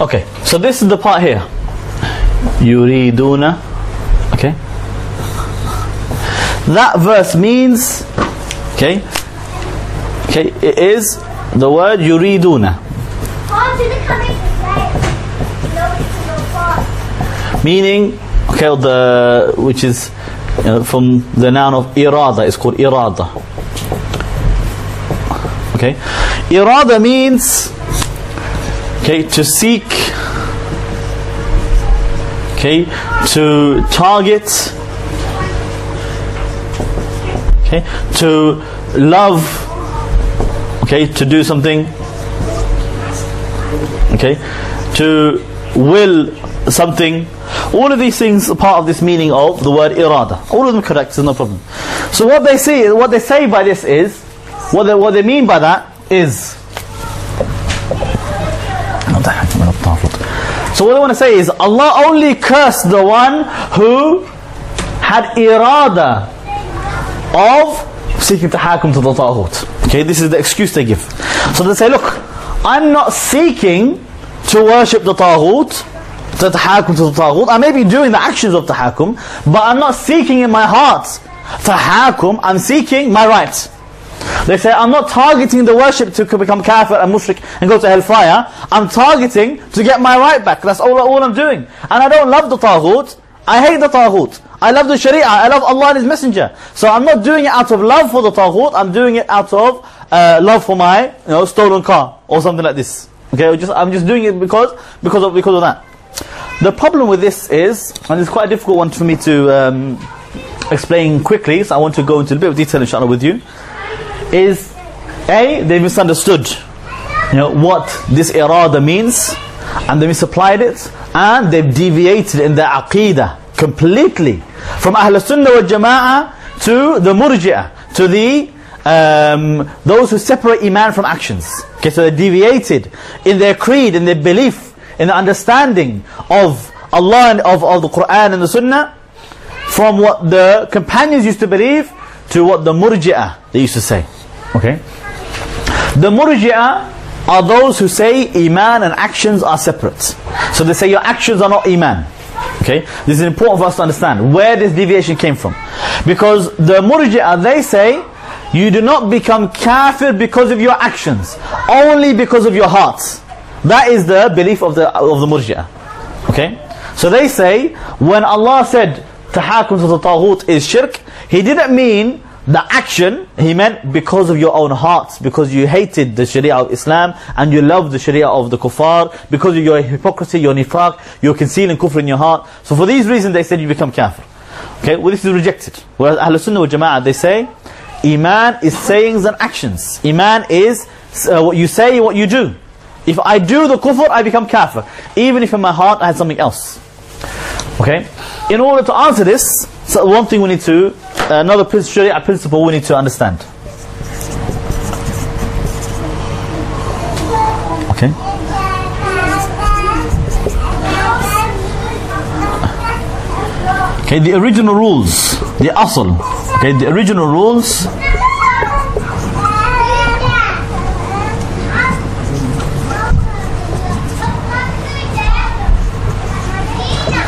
Okay, so this is the part here. Yuriduna. Okay. That verse means, okay, okay, it is the word yuriduna. Meaning, okay, the which is you know, from the noun of irada is called irada. Okay, irada means okay to seek, okay, to target, okay, to love, okay, to do something, okay, to will something. All of these things are part of this meaning of the word irada. All of them correct, so no problem. So what they say, what they say by this is, what they, what they mean by that is. So what I want to say is, Allah only cursed the one who had irada of seeking to hakum to the taghut. Okay, this is the excuse they give. So they say, look, I'm not seeking to worship the taghut, to tahakum to the taghut. I may be doing the actions of tahakum, but I'm not seeking in my heart tahakum, I'm seeking my rights. They say, I'm not targeting the worship to become kafir and mushrik and go to hellfire. I'm targeting to get my right back. That's all, all I'm doing. And I don't love the taghut. I hate the taghut. I love the sharia. I love Allah and His Messenger. So I'm not doing it out of love for the taghut. I'm doing it out of uh, love for my you know, stolen car or something like this. Okay, just, I'm just doing it because, because, of, because of that. The problem with this is, and it's quite a difficult one for me to um, explain quickly, so I want to go into a bit of detail inshallah with you, is A, they misunderstood you know, what this irada means, and they misapplied it, and they've deviated in their aqidah completely from Ahl Sunnah wal Jama'ah to the Murji'ah, to the um, those who separate Iman from actions. Okay, so they deviated in their creed, in their belief, in the understanding of Allah and of, of the Quran and the Sunnah from what the companions used to believe to what the Murji'ah they used to say. Okay? The Murji'ah are those who say Iman and actions are separate. So they say your actions are not Iman. Okay? This is important for us to understand where this deviation came from. Because the Murji'ah, they say, you do not become kafir because of your actions, only because of your heart. That is the belief of the of the Murji'ah. Okay? So they say, when Allah said, tahakum to the taghut is shirk, He didn't mean the action, He meant because of your own hearts, because you hated the Sharia of Islam, and you love the Sharia of the kuffar, because of your hypocrisy, your nifaq, you're concealing kufr in your heart. So for these reasons they said you become kafir. Okay, well this is rejected. Whereas Ahlul Sunnah wal Jama'ah, they say, Iman is sayings and actions. Iman is uh, what you say, what you do. If I do the kufr, I become kafir. Even if in my heart I had something else. Okay? In order to answer this, so one thing we need to, another Sharia principle we need to understand. Okay? Okay, the original rules, the asl, okay, the original rules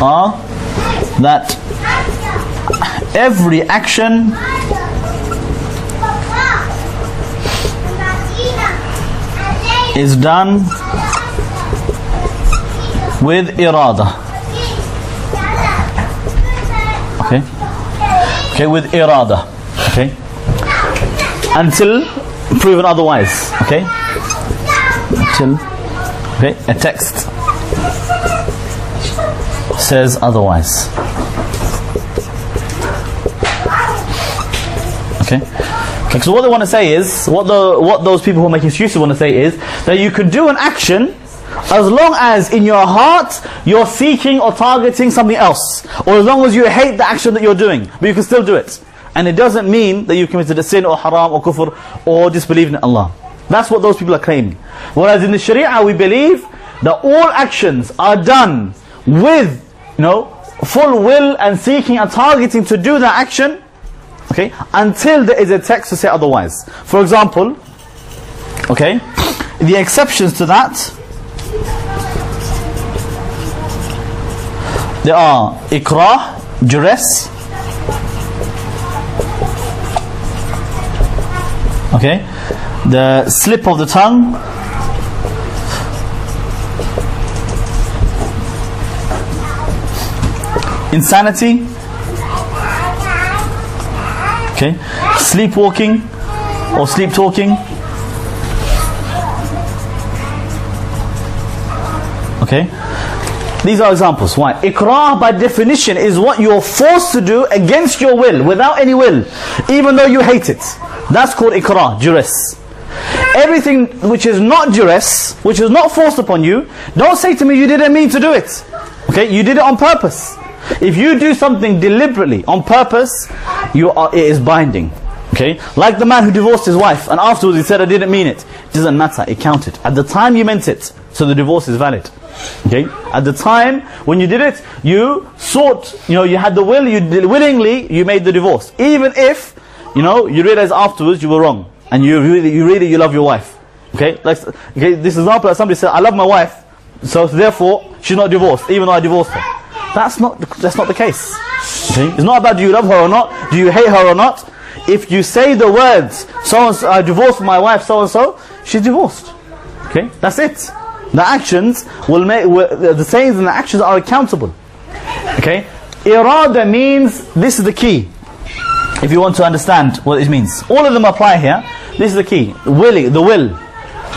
are that every action is done with irada. Okay? Okay, with irada. Okay? Until proven otherwise. Okay? Until okay, a text says otherwise. Okay? Okay, so what they want to say is, what the what those people who make excuses want to say is that you could do an action as long as in your heart you're seeking or targeting something else, or as long as you hate the action that you're doing, but you can still do it. And it doesn't mean that you committed a sin or haram or kufr or disbelieving in Allah. That's what those people are claiming. Whereas in the Sharia we believe that all actions are done with, you know, full will and seeking and targeting to do that action okay? Until there is a text to say otherwise. For example okay? The exceptions to that there are ikrah duress okay? The slip of the tongue insanity Okay? Sleepwalking or sleep talking. Okay? These are examples. Why? Ikrah by definition is what you're forced to do against your will, without any will, even though you hate it. That's called ikrah, duress. Everything which is not duress, which is not forced upon you, don't say to me you didn't mean to do it. Okay? You did it on purpose. If you do something deliberately, on purpose, you are, it is binding. Okay? Like the man who divorced his wife and afterwards he said, I didn't mean it. It doesn't matter, it counted. At the time you meant it, so the divorce is valid. Okay? At the time when you did it, you sought, you know, you had the will, you willingly, you made the divorce. Even if, you know, you realize afterwards you were wrong. And you really, you really, you love your wife. Okay? Like, okay, this example, somebody said, I love my wife, so therefore she's not divorced, even though I divorced her. That's not, that's not the case. Okay? It's not about do you love her or not, do you hate her or not. If you say the words, so and so, I divorced my wife, so and so, she's divorced. Okay? That's it. The actions will make, the sayings and the actions are accountable. Okay? Irada means, this is the key. If you want to understand what it means. All of them apply here. This is the key. Willing, the will.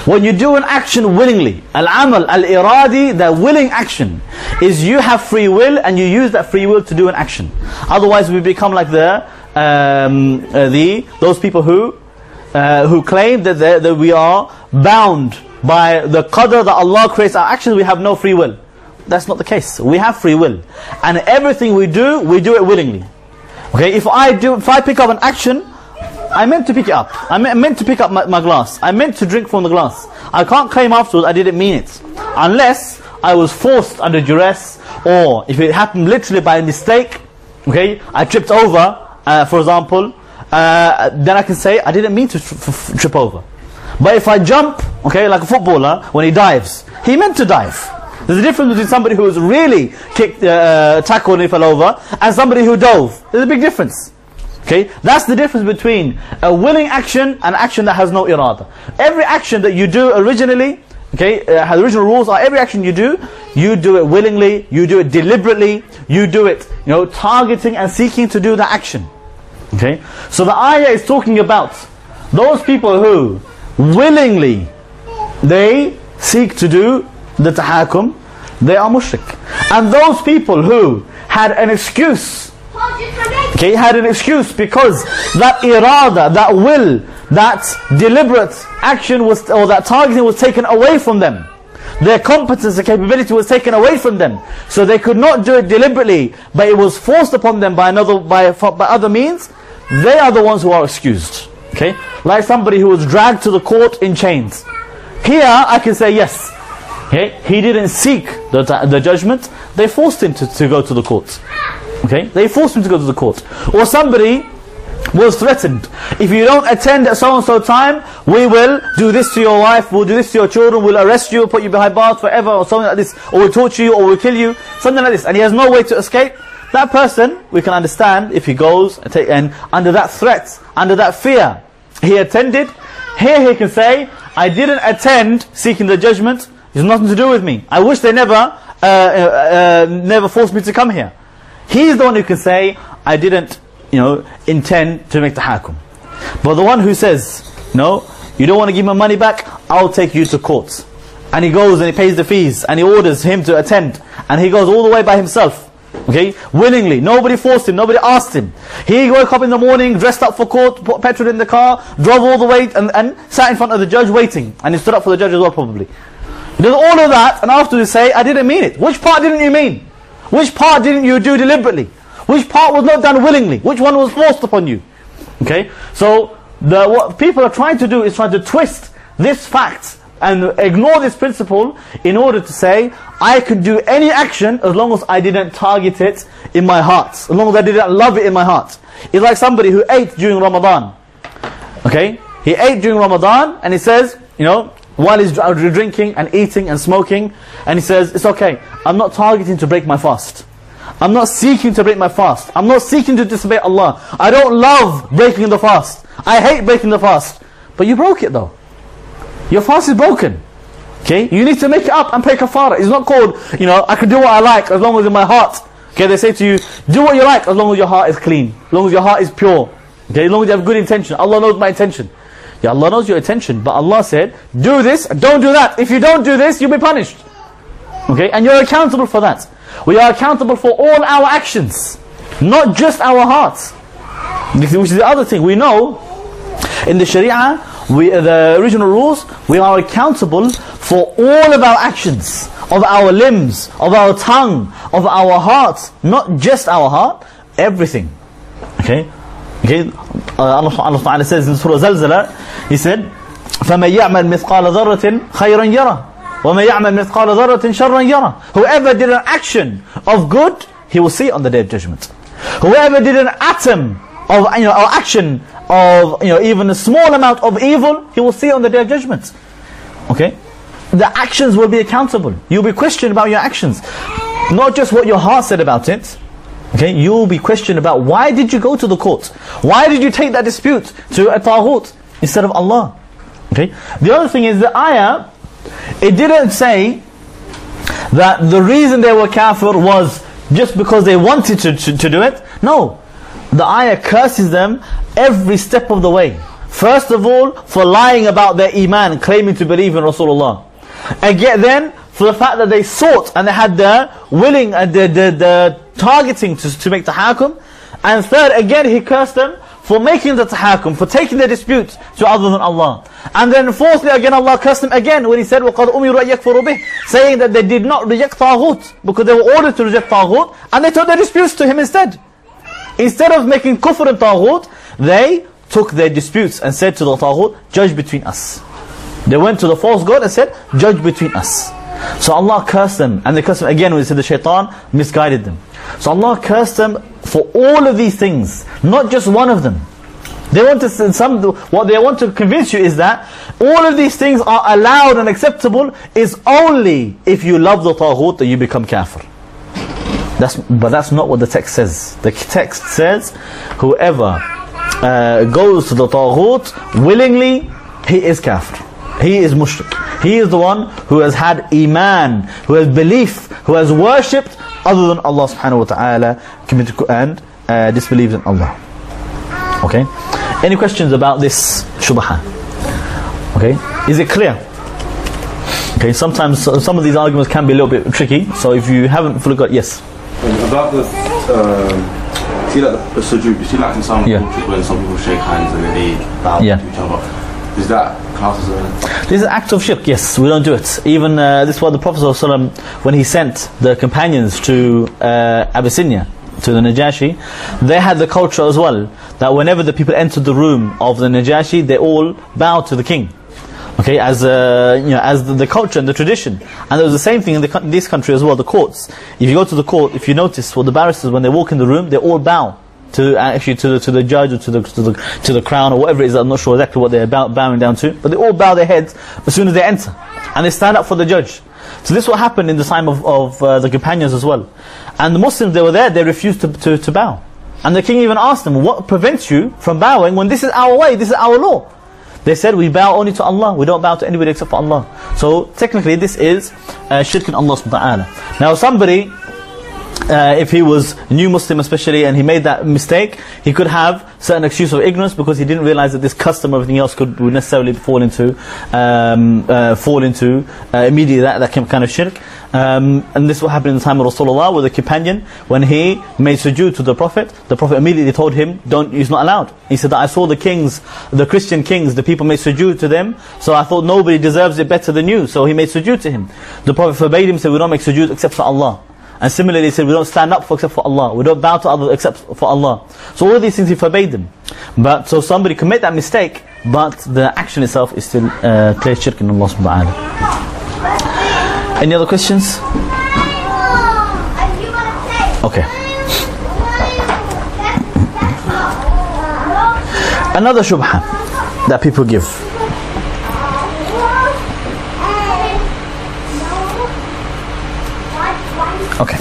When you do an action willingly, al-amal, al-iradi, the willing action, is you have free will and you use that free will to do an action. Otherwise we become like the, um, uh, the those people who, uh, who claim that, that we are bound by the qadr that Allah creates our actions, we have no free will. That's not the case. We have free will. And everything we do, we do it willingly. Okay, if I do, if I pick up an action, I meant to pick it up. I meant to pick up my, my, glass. I meant to drink from the glass. I can't claim afterwards I didn't mean it. Unless I was forced under duress, or if it happened literally by mistake, okay, I tripped over, uh, for example, uh, then I can say I didn't mean to tri trip over. But if I jump, okay, like a footballer, when he dives, he meant to dive. There's a difference between somebody who was really kicked, uh, tackled and he fell over, and somebody who dove. There's a big difference. Okay, that's the difference between a willing action and action that has no irada. Every action that you do originally, okay, uh, the original rules are every action you do, you do it willingly, you do it deliberately, you do it, you know, targeting and seeking to do the action. Okay, so the ayah is talking about those people who willingly they seek to do the tahakum, they are mushrik. And those people who had an excuse Okay, he had an excuse because that irada, that will, that deliberate action was, or that targeting was taken away from them. Their competence and capability was taken away from them. So they could not do it deliberately, but it was forced upon them by another by, by other means. They are the ones who are excused. Okay? Like somebody who was dragged to the court in chains. Here I can say yes. Okay? He didn't seek the, the judgment. They forced him to, to go to the court. Okay? They forced him to go to the court. Or somebody was threatened. If you don't attend at so and so time, we will do this to your wife, we'll do this to your children, we'll arrest you, put you behind bars forever, or something like this, or we'll torture you, or we'll kill you, something like this. And he has no way to escape. That person, we can understand if he goes and, take, and under that threat, under that fear, he attended. Here he can say, I didn't attend seeking the judgment. It has nothing to do with me. I wish they never, uh, uh, uh, never forced me to come here. He's the one who can say, I didn't, you know, intend to make the hakum. But the one who says, no, you don't want to give my money back, I'll take you to court. And he goes and he pays the fees and he orders him to attend. And he goes all the way by himself. Okay, willingly. Nobody forced him. Nobody asked him. He woke up in the morning, dressed up for court, put petrol in the car, drove all the way, and, and sat in front of the judge waiting. And he stood up for the judge as well, probably. He does all of that, and after afterwards say, I didn't mean it. Which part didn't you mean? Which part didn't you do deliberately? Which part was not done willingly? Which one was forced upon you? Okay, so the, what people are trying to do is trying to twist this fact and ignore this principle in order to say, I could do any action as long as I didn't target it in my heart. As long as I didn't love it in my heart. It's like somebody who ate during Ramadan. Okay? He ate during Ramadan and he says, you know, while he's drinking and eating and smoking, and he says, it's okay, I'm not targeting to break my fast. I'm not seeking to break my fast. I'm not seeking to disobey Allah. I don't love breaking the fast. I hate breaking the fast. But you broke it though. Your fast is broken. Okay? You need to make it up and pay kafara. It's not called, you know, I can do what I like as long as in my heart. Okay, they say to you, do what you like as long as your heart is clean. As long as your heart is pure. Okay, as long as you have good intention. Allah knows my intention. Yeah, Allah knows your intention. But Allah said, do this, don't do that. If you don't do this, you'll be punished. Okay, and you're accountable for that. We are accountable for all our actions. Not just our hearts. Which is the other thing. We know, in the Sharia, we, uh, the original rules, we are accountable for all of our actions, of our limbs, of our tongue, of our hearts, not just our heart, everything. Okay? Okay? Uh, Allah, Allah Ta'ala says in Surah Zalzala, He said, فَمَن يَعْمَلْ مِثْقَالَ ذَرَّةٍ خَيْرًا يَرَى وَمَن يَعْمَلْ مِثْقَالَ ذَرَّةٍ شَرًّا يَرَى Whoever did an action of good, he will see it on the day of judgment. Whoever did an atom of you know, or action of you know even a small amount of evil, he will see on the day of judgment. Okay, the actions will be accountable. You'll be questioned about your actions, not just what your heart said about it. Okay, you'll be questioned about why did you go to the court? Why did you take that dispute to a taghut instead of Allah? Okay. The other thing is the ayah. It didn't say that the reason they were kafir was just because they wanted to, to, to do it. No, the ayah curses them every step of the way. First of all, for lying about their iman, claiming to believe in Rasulullah. Again, then, for the fact that they sought and they had the willing and the, the, the targeting to, to make the hakum. And third, again, he cursed them for making the tahakum, for taking their disputes to other than Allah. And then fourthly, again, Allah cursed them again when He said, وَقَدْ أُمِرُوا يَكْفُرُوا بِهِ Saying that they did not reject taghut, because they were ordered to reject taghut, and they took their disputes to Him instead. Instead of making kufr and taghut, they took their disputes and said to the taghut, judge between us. They went to the false god and said, judge between us. So Allah cursed them, and they cursed them again when He said the shaitan misguided them. So Allah cursed them for all of these things, not just one of them. They want to some what they want to convince you is that all of these things are allowed and acceptable is only if you love the taghut that you become kafir. That's, but that's not what the text says. The text says, whoever uh, goes to the taghut willingly, he is kafir. He is mushrik. He is the one who has had iman, who has belief, who has worshipped other than Allah subhanahu wa ta'ala and uh, disbelieves in Allah. Okay? Any questions about this shubha? Okay? Is it clear? Okay, sometimes some of these arguments can be a little bit tricky, so if you haven't fully got, yes. About the, um, see like the, sujood, you see like in some Yeah. cultures when some people shake hands and they bow Yeah. to each other. Is that classed as a... This is an act of shirk, yes, we don't do it. Even uh, this is what the Prophet when he sent the companions to uh, Abyssinia, to the Najashi, they had the culture as well, that whenever the people entered the room of the Najashi, they all bowed to the king. Okay, as uh, you know, as the, the culture and the tradition, and there was the same thing in the, co- this country as well. The courts. If you go to the court, if you notice, well, the barristers when they walk in the room, they all bow to actually to the to the judge or to the to the to the crown or whatever it is. I'm not sure exactly what they're bow, bowing down to, but they all bow their heads as soon as they enter, and they stand up for the judge. So this is what happened in the time of of uh, the companions as well, and the Muslims they were there, they refused to to, to bow, and the king even asked them, "What prevents you from bowing when this is our way, this is our law?" They said we bow only to Allah. We don't bow to anybody except for Allah. So technically, this is uh, shirk in Allah subhanahu wa ta'ala. Now, somebody, uh, if he was new Muslim especially, and he made that mistake, he could have certain excuse of ignorance because he didn't realize that this custom everything else could would necessarily fall into, um, uh, fall into uh, immediately that, that kind of shirk. Um, and this is what happened in the time of Rasulullah with a companion when he made sujood to the Prophet. The Prophet immediately told him, "Don't, he's not allowed." He said that I saw the kings, the Christian kings, the people made sujood to them, so I thought nobody deserves it better than you. So he made sujood to him. The Prophet forbade him, said, "We don't make sujood except for Allah." And similarly, he said, "We don't stand up for except for Allah. We don't bow to others except for Allah." So all these things he forbade them. But so somebody commit that mistake, but the action itself is still uh, clear shirk in Allah subhanahu wa ta'ala. Any other questions? Okay. Another shubha that people give. Okay.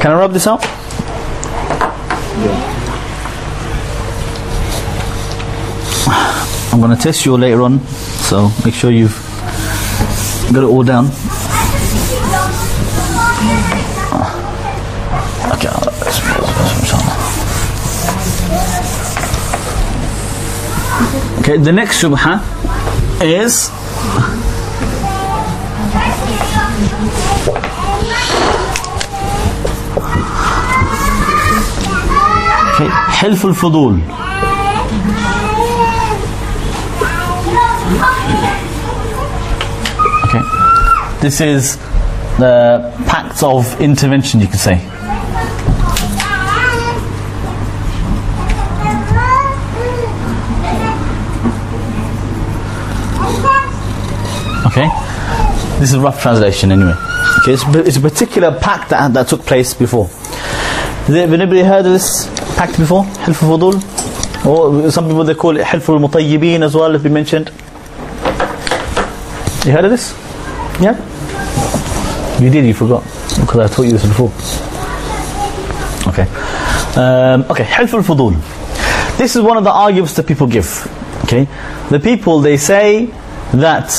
Can I rub this out? Yeah. I'm going to test you later on, so make sure you've got it all down. Okay. Okay, the next shubha is حلف الفضول Okay. This is the pact of intervention, you could say. Okay? This is a rough translation anyway. Okay, it's, it's a particular pact that, that took place before. Has anybody heard of this Pact before? Hilf al-Fudul? Or some people they call it Hilf al-Mutayyibin as well, if we mentioned. You heard of this? Yeah? You did, you forgot. Because I taught you this before. Okay. Um, okay, Hilf al-Fudul. This is one of the arguments that people give. Okay? The people, they say that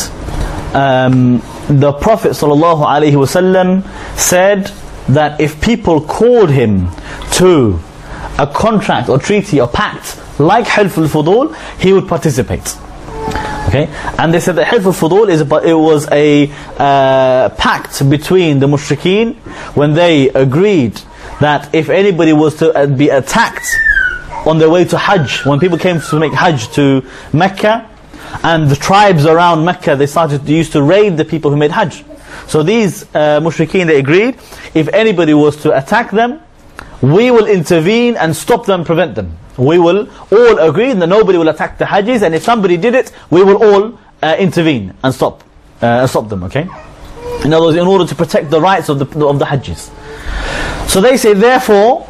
um, the Prophet ﷺ said that if people called him to a contract or treaty or pact like Hilf al-Fudul, he would participate. Okay, and they said that Hilf al-Fudul is but it was a uh, pact between the mushrikeen when they agreed that if anybody was to uh, be attacked on their way to Hajj, when people came to make Hajj to Mecca, and the tribes around Mecca, they started they used to raid the people who made Hajj. So these uh, mushrikeen, they agreed, if anybody was to attack them, we will intervene and stop them, prevent them. We will all agree that nobody will attack the Hajjis, and if somebody did it, we will all uh, intervene and stop, uh, stop them. Okay. In other words, in order to protect the rights of the of the Hajjis. So they say, therefore,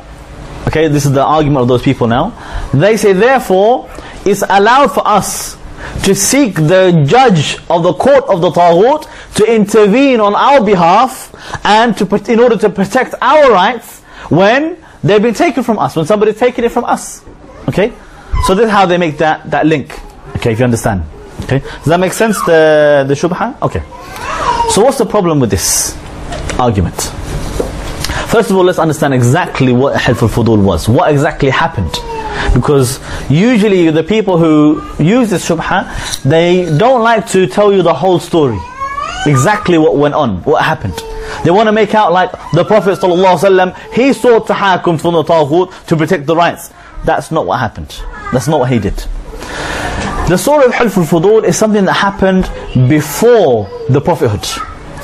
okay, this is the argument of those people now. They say, therefore, it's allowed for us to seek the judge of the court of the Taghut to intervene on our behalf and to in order to protect our rights when they've been taken from us, when somebody's taken it from us. Okay? So this is how they make that, that link. Okay, if you understand. Okay? Does that make sense, the, the shubha? Okay. So what's the problem with this argument? First of all, let's understand exactly what Hilf al-Fudul was. What exactly happened? Because usually the people who use this shubha, they don't like to tell you the whole story. Exactly what went on, what happened. They want to make out like the Prophet ﷺ, he sought tahakum from the Taghut to protect the rights. That's not what happened. That's not what he did. The story of Hilf al-Fudul is something that happened before the prophethood.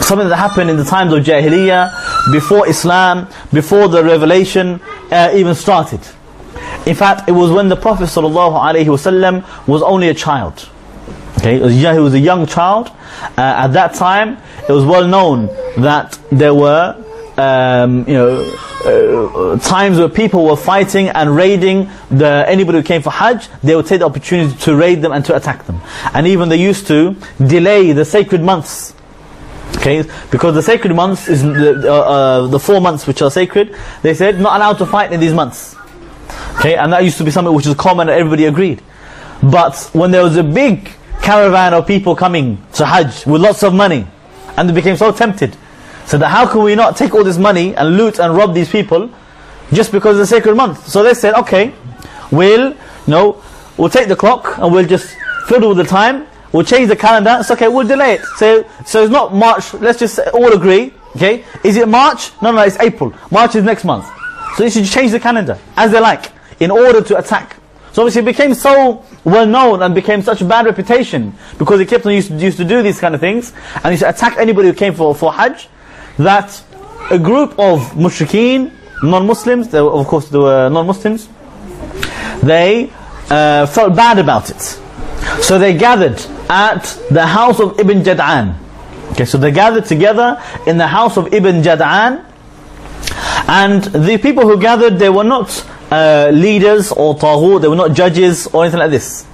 Something that happened in the times of Jahiliyyah, before Islam, before the revelation uh, even started. In fact, it was when the Prophet ﷺ was only a child. Okay, he was he was a young child. Uh, at that time, it was well known that there were, um, you know, uh, times where people were fighting and raiding the anybody who came for Hajj. They would take the opportunity to raid them and to attack them. And even they used to delay the sacred months. Okay, because the sacred months is the, uh, uh, the four months which are sacred. They said not allowed to fight in these months. Okay, and that used to be something which was common and everybody agreed. But when there was a big caravan of people coming to Hajj with lots of money, and they became so tempted, so that how can we not take all this money and loot and rob these people just because of the sacred month? So they said, okay, we'll, you know, we'll take the clock and we'll just fiddle with the time. We'll change the calendar. It's okay. We'll delay it. So, so it's not March. Let's just all agree. Okay, is it March? No, no, it's April. March is next month. So they should change the calendar as they like in order to attack. So obviously it became so well known and became such a bad reputation because he kept on used to, used to do these kind of things and used to attack anybody who came for, for Hajj that a group of mushrikeen, non-Muslims, of course they were non-Muslims, they uh, felt bad about it. So they gathered at the house of Ibn Jad'an. Okay, so they gathered together in the house of Ibn Jad'an and the people who gathered, they were not uh, leaders or taghut, they were not judges or anything like this.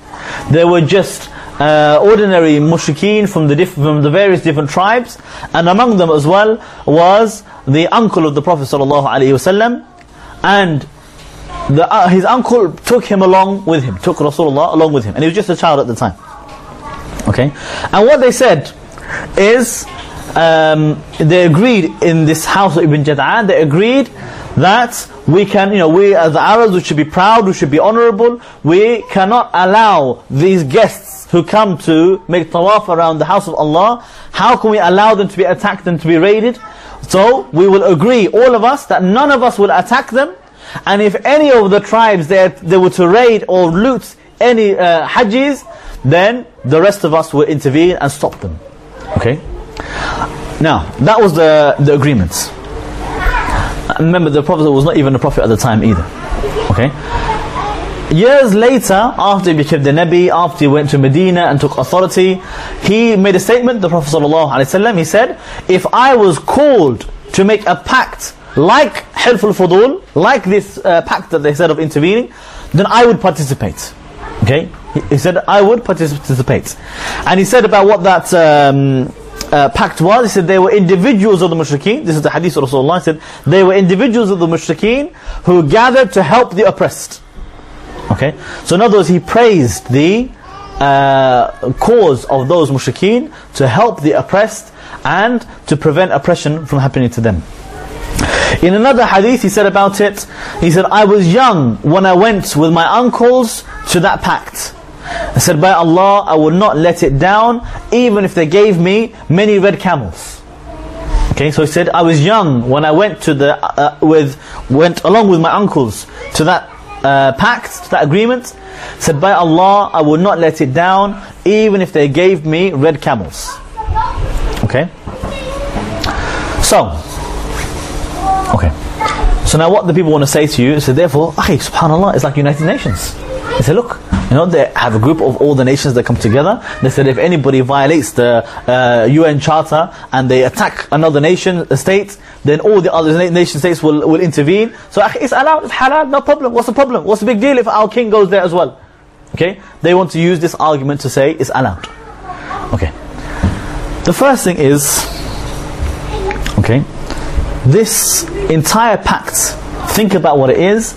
They were just uh, ordinary mushrikeen from the, from the various different tribes, and among them as well was the uncle of the Prophet ﷺ, and the, uh, his uncle took him along with him, took Rasulullah along with him, and he was just a child at the time. Okay, and what they said is um, they agreed in this house of Ibn Jad'an. They agreed that we can, you know, we as the Arabs, we should be proud, we should be honourable. We cannot allow these guests who come to make tawaf around the house of Allah. How can we allow them to be attacked and to be raided? So we will agree, all of us, that none of us will attack them. And if any of the tribes they, they were to raid or loot any uh, hajjis, then the rest of us will intervene and stop them. Okay? Now, that was the, the agreement. Remember, the Prophet was not even a prophet at the time either. Okay? Years later, after he became the Nabi, after he went to Medina and took authority, he made a statement, the Prophet ﷺ, he said, If I was called to make a pact like Hilf al-Fudul, like this uh, pact that they said of intervening, then I would participate. Okay? He, he said, I would participate. And he said about what that um, uh, pact was, he said they were individuals of the mushrikeen, this is the hadith of Rasulullah, he said, they were individuals of the mushrikeen who gathered to help the oppressed. Okay? So in other words, he praised the uh, cause of those mushrikeen to help the oppressed and to prevent oppression from happening to them. In another hadith, he said about it, he said, I was young when I went with my uncles to that pact. I said, by Allah, I will not let it down, even if they gave me many red camels. Okay, so he said, I was young when I went to the, uh, with, went along with my uncles to that uh, pact, to that agreement. Said, by Allah, I will not let it down, even if they gave me red camels. Okay? So, okay. So now what the people want to say to you is, so therefore, okay, subhanAllah, it's like United Nations. They say, look, you know, they have a group of all the nations that come together. They said if anybody violates the uh, UN Charter and they attack another nation, a state, then all the other nation states will, will intervene. So it's allowed, it's halal, no problem. What's the problem? What's the big deal if our king goes there as well? Okay? They want to use this argument to say it's allowed. Okay. The first thing is, okay, this entire pact, think about what it is,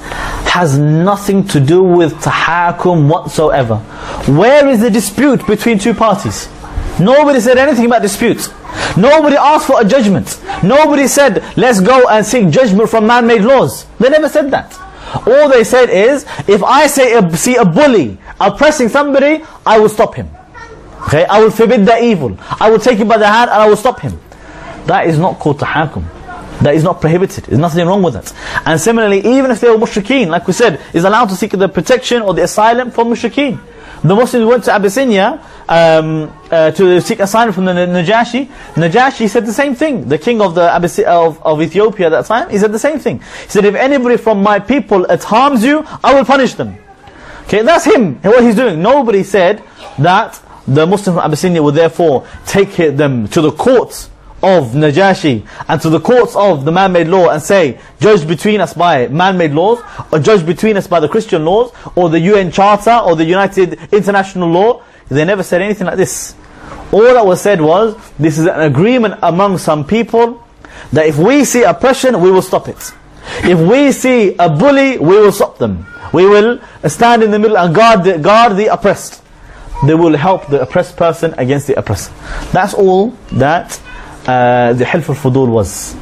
has nothing to do with tahakum whatsoever. Where is the dispute between two parties? Nobody said anything about dispute. Nobody asked for a judgment. Nobody said, let's go and seek judgment from man-made laws. They never said that. All they said is, if I say see a bully oppressing somebody, I will stop him. Okay, I will forbid the evil. I will take him by the hand and I will stop him. That is not called tahakum. That is not prohibited. There's nothing wrong with that. And similarly, even if they were mushrikeen, like we said, is allowed to seek the protection or the asylum from mushrikeen. the Muslims went to Abyssinia um, uh, to seek asylum from the Najashi, Najashi said the same thing. The king of the Abyssi- of, of Ethiopia at that time, he said the same thing. He said, if anybody from my people harms you, I will punish them. Okay, that's him, what he's doing. Nobody said that the Muslims from Abyssinia would therefore take them to the courts of Najashi and to the courts of the man-made law and say, judge between us by man-made laws, or judge between us by the Christian laws, or the UN Charter, or the United International Law. They never said anything like this. All that was said was, this is an agreement among some people, that if we see oppression, we will stop it. If we see a bully, we will stop them. We will stand in the middle and guard the, guard the oppressed. They will help the oppressed person against the oppressor. That's all that uh, the Hilf al-Fudul was.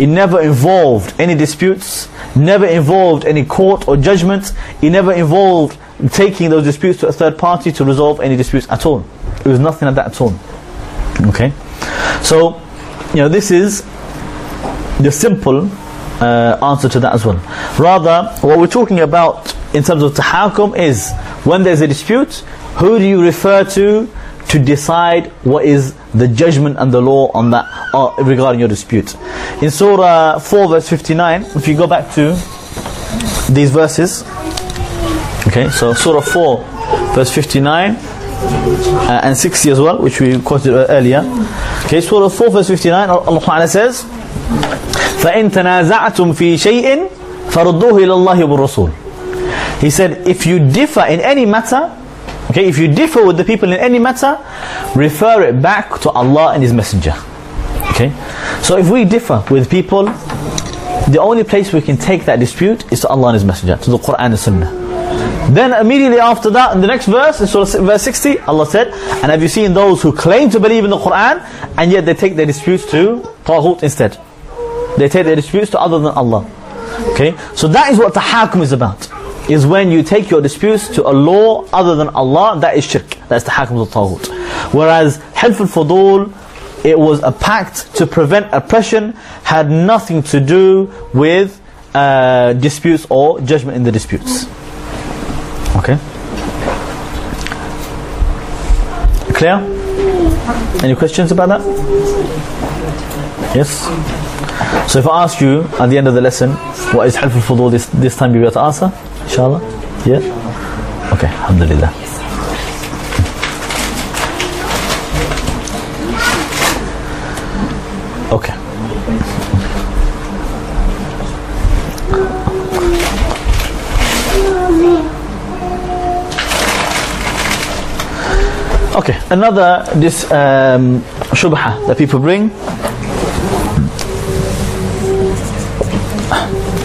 It never involved any disputes, never involved any court or judgment, it never involved taking those disputes to a third party to resolve any disputes at all. It was nothing like that at all. Okay? So, you know, this is the simple uh, answer to that as well. Rather, what we're talking about in terms of tahakum is when there's a dispute, who do you refer to to decide what is the judgment and the law on that uh, regarding your dispute. In Surah 4 verse 59, if you go back to these verses, okay, so Surah 4 verse 59 uh, and 60 as well, which we quoted earlier. Okay, Surah 4 verse 59, Allah Ta'ala says, فَإِن تَنَازَعْتُمْ فِي شَيْءٍ فَرُدُّوهُ إِلَى اللَّهِ وَالرَّسُولِ He said, if you differ in any matter, Okay, if you differ with the people in any matter, refer it back to Allah and His Messenger. Okay, so if we differ with people, the only place we can take that dispute is to Allah and His Messenger, to the Quran and Sunnah. Then immediately after that, in the next verse, in Surah verse 60, Allah said, And have you seen those who claim to believe in the Quran, and yet they take their disputes to Taghut instead. They take their disputes to other than Allah. Okay, so that is what the tahakum is about is when you take your disputes to a law other than Allah, that is shirk. That's the hakim of Taghut. Whereas Hilf al-Fudul, it was a pact to prevent oppression, had nothing to do with uh, disputes or judgment in the disputes. Okay? Clear? Any questions about that? Yes? So if I ask you at the end of the lesson, what is Hilf al-Fudul this, this time you will to answer? Inshallah? Yeah? Okay, Alhamdulillah. Okay. Okay, another this um, shubha that people bring.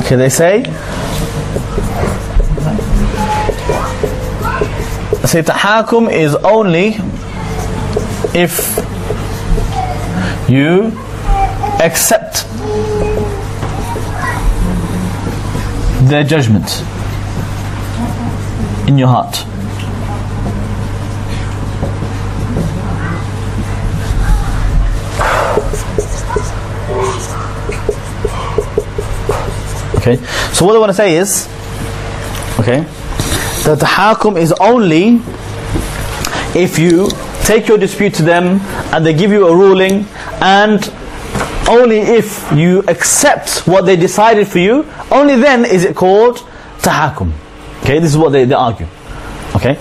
Okay, they say say tahakum is only if you accept their judgment in your heart. Okay, so what I want to say is, okay, that the hakum is only if you take your dispute to them and they give you a ruling and only if you accept what they decided for you, only then is it called tahakum. Okay, this is what they, they argue. Okay,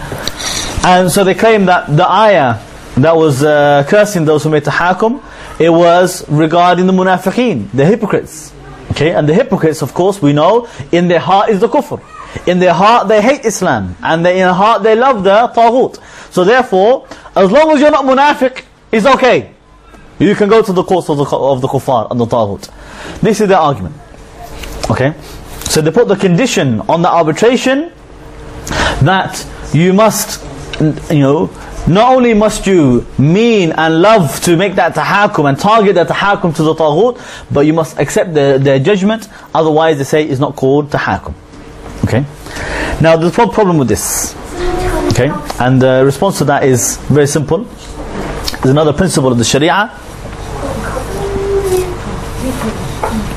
and so they claim that the ayah that was uh, cursing those who made tahakum, it was regarding the munafiqeen, the hypocrites. Okay, and the hypocrites, of course, we know, in their heart is the kufr. In their heart they hate Islam. And they, in their heart they love the taghut. So therefore, as long as you're not munafiq, it's okay. You can go to the courts of the, of the kuffar and the taghut. This is their argument. Okay? So they put the condition on the arbitration that you must, you know, not only must you mean and love to make that tahakum and target that tahakum to the taghut, but you must accept their, their judgment, otherwise they say it's not called tahakum. Okay? Now there's problem with this. Okay? And the response to that is very simple. There's another principle of the Sharia.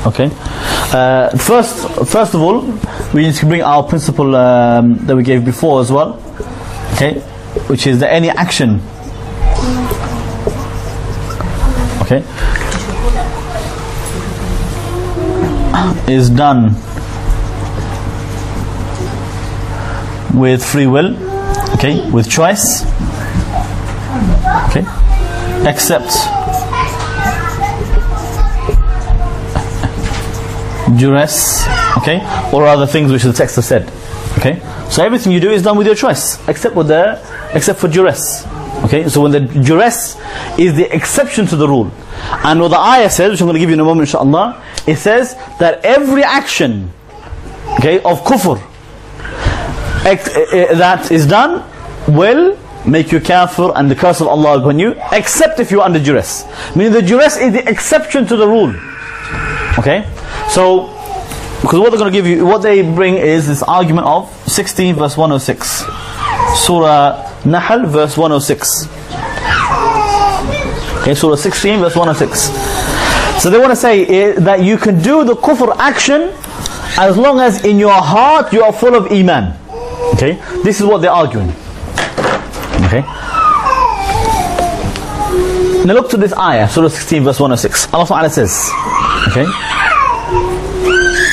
Okay? Uh, first, first of all, we need to bring our principle um, that we gave before as well. Okay, which is that any action, okay, is done with free will, okay, with choice, okay, except duress, okay, or other things which the text has said, okay. So everything you do is done with your choice, except with the, except for duress, okay. So when the duress is the exception to the rule, and what the ayah says, which I'm going to give you in a moment, inshallah, it says that every action, okay, of kufr, that is done will make you kafir and the curse of Allah upon you, except if you're under duress. Meaning the duress is the exception to the rule. Okay? So, because what they're going to give you, what they bring is this argument of 16 verse 106. Surah Nahl verse 106. Okay, Surah 16 verse 106. So they want to say eh, that you can do the kufr action as long as in your heart you are full of iman. Okay, this is what they're arguing. Okay. Now look to this ayah, Surah 16, verse 106. Allah says, okay,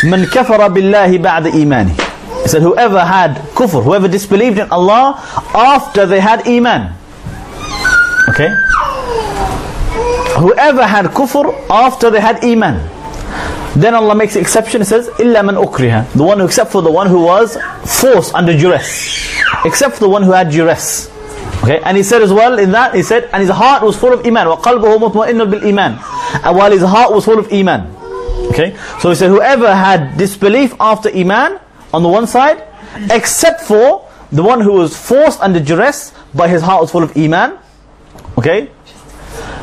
من كفر بالله بعد imani." He said, "Whoever had kufr, whoever disbelieved in Allah after they had iman." Okay. Whoever had kufr after they had iman. Then Allah makes an exception, He says, إِلَّا مَنْ أُكْرِهَ The one who, except for the one who was forced under duress. Except for the one who had duress. Okay, and he said as well in that, he said, and his heart was full of iman. وَقَلْبُهُ مُطْمَئِنٌ بِالْإِيمَانِ And while his heart was full of iman. Okay, so he said, whoever had disbelief after iman, on the one side, except for the one who was forced under duress, but his heart was full of iman. Okay,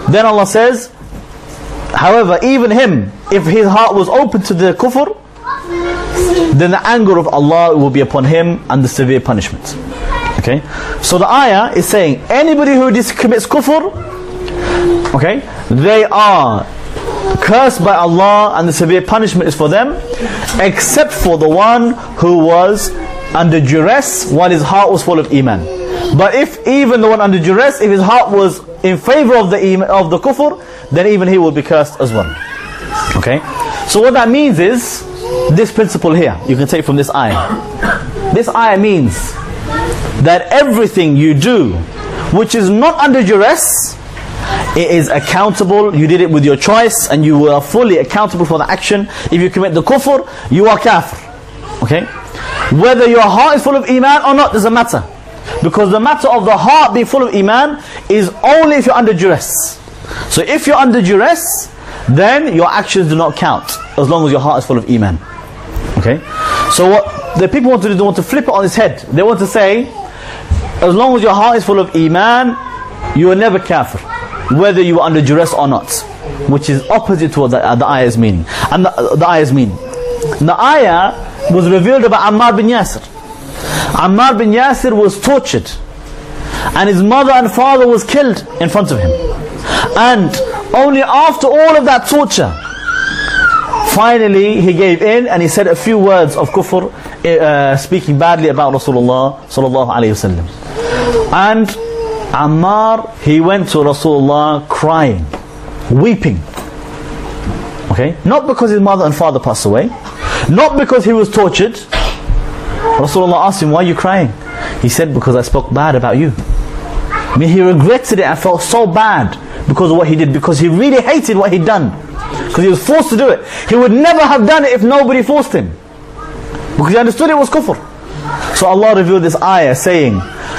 then Allah says, however, even him, if his heart was open to the kufr, then the anger of Allah will be upon him and the severe punishment. Okay? So the ayah is saying anybody who commits kufr, okay, they are cursed by Allah and the severe punishment is for them, except for the one who was under duress while his heart was full of iman. But if even the one under duress, if his heart was in favor of the of the kufr, then even he will be cursed as well. Okay? So what that means is this principle here, you can take from this ayah. This ayah means that everything you do which is not under duress, it is accountable. You did it with your choice and you are fully accountable for the action. If you commit the kufr, you are kafir. Okay? Whether your heart is full of iman or not doesn't matter. Because the matter of the heart being full of iman is only if you're under duress. So if you're under duress, then your actions do not count as long as your heart is full of iman. Okay? So what the people want to do, they want to flip it on its head. They want to say, as long as your heart is full of iman, you are never kafir, whether you are under duress or not, which is opposite to what the, uh, the ayah is meaning. And the, uh, the ayah is meaning. The ayah was revealed about Ammar bin Yasir. Ammar bin Yasir was tortured, and his mother and father was killed in front of him. And only after all of that torture, finally he gave in and he said a few words of kufr, uh, speaking badly about Rasulullah sallallahu alaihi wasallam. And Ammar, he went to Rasulullah crying, weeping. Okay, not because his mother and father passed away, not because he was tortured. Rasulullah asked him, "Why are you crying?" He said, "Because I spoke bad about you." I mean, he regretted it and felt so bad because of what he did, because he really hated what he'd done. Because he was forced to do it. He would never have done it if nobody forced him. Because he understood it was kufr. So Allah revealed this ayah saying,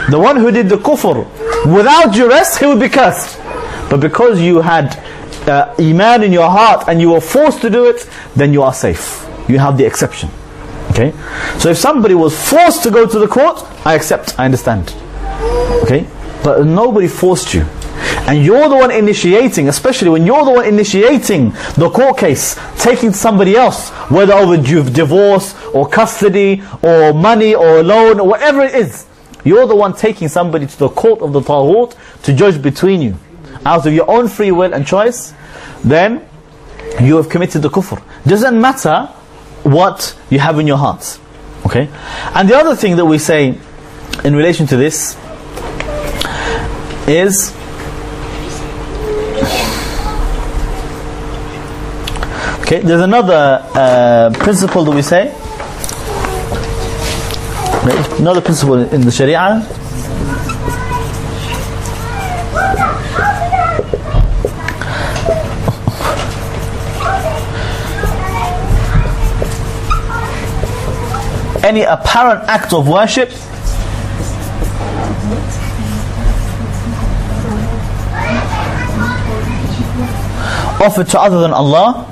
the one who did the kufr without duress, he would be cursed. But because you had uh, iman in your heart and you were forced to do it, then you are safe. You have the exception. Okay? So if somebody was forced to go to the court, I accept, I understand. Okay? But nobody forced you. And you're the one initiating, especially when you're the one initiating the court case, taking somebody else, whether over divorce or custody or money or loan or whatever it is. You're the one taking somebody to the court of the Taghut to judge between you. Out of your own free will and choice, then you have committed the kufr. Doesn't matter what you have in your heart. Okay? And the other thing that we say in relation to this is okay. There's another uh, principle that we say. Another principle in the Sharia. Any apparent act of worship? Offered to other than Allah?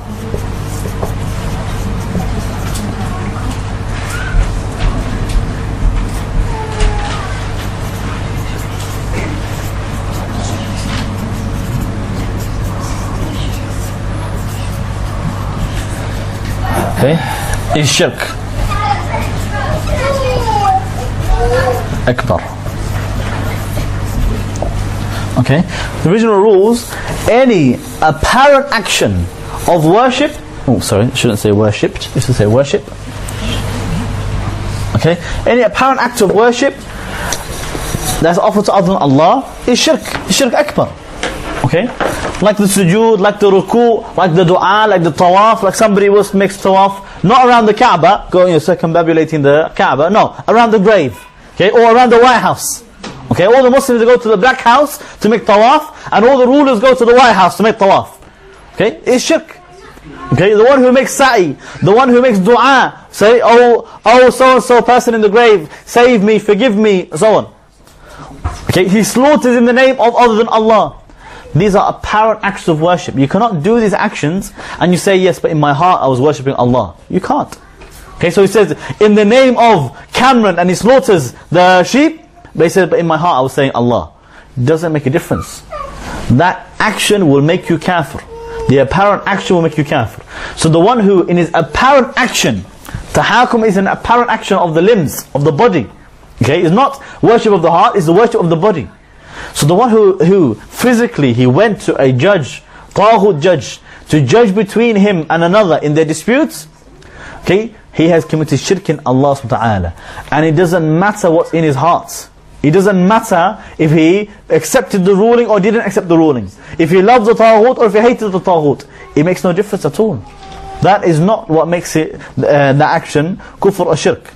Okay. Is shirk akbar okay? The original rules any apparent action of worship oh sorry shouldn't say worshipped I should say worship. Okay? Any apparent act of worship that's offered to other than Allah is shirk is shirk akbar. Okay? Like the sujood like the ruku like the dua like the tawaf like somebody was makes tawaf not around the Kaaba going circumambulating the Kaaba no around the grave okay or around the White House Okay, all the Muslims go to the black house to make tawaf, and all the rulers go to the white house to make tawaf. Okay, it's shirk. Okay, the one who makes sa'i, the one who makes dua, say, oh, oh, so and so person in the grave, save me, forgive me, so on. Okay, he slaughters in the name of other than Allah. These are apparent acts of worship. You cannot do these actions and you say, yes, but in my heart I was worshipping Allah. You can't. Okay, so he says, in the name of Cameron, and he slaughters the sheep, but he said, but in my heart I was saying Allah. Doesn't make a difference. That action will make you kafir. The apparent action will make you kafir. So the one who in his apparent action, tahakum is an apparent action of the limbs, of the body. Okay, it's not worship of the heart, it's the worship of the body. So the one who, who physically, he went to a judge, taghut judge, to judge between him and another in their disputes, okay, he has committed shirk in Allah subhanahu wa ta'ala. And it doesn't matter what's in his heart. It doesn't matter if he accepted the ruling or didn't accept the ruling. If he loves the taghut or if he hated the taghut. It makes no difference at all. That is not what makes it, uh, the action, kufr or shirk.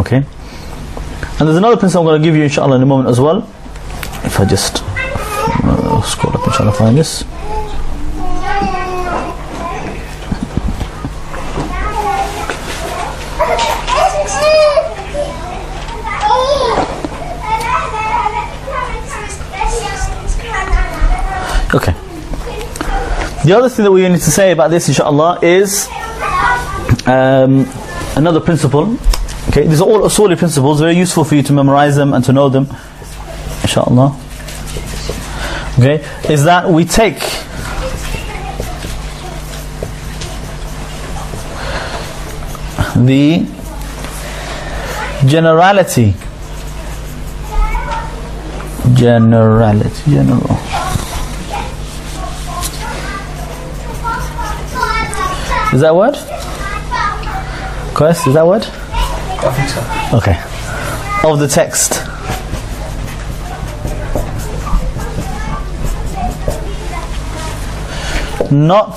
Okay? And there's another principle I'm going to give you inshallah in a moment as well. If I just uh, scroll up inshallah find this. Okay. The other thing that we need to say about this, inshallah, is um, another principle. Okay, these are all usuli principles, very useful for you to memorize them and to know them, inshallah. Okay, is that we take the generality, generality, general. Is that word? Quest, is that word? I think so. Okay. Of the text. Not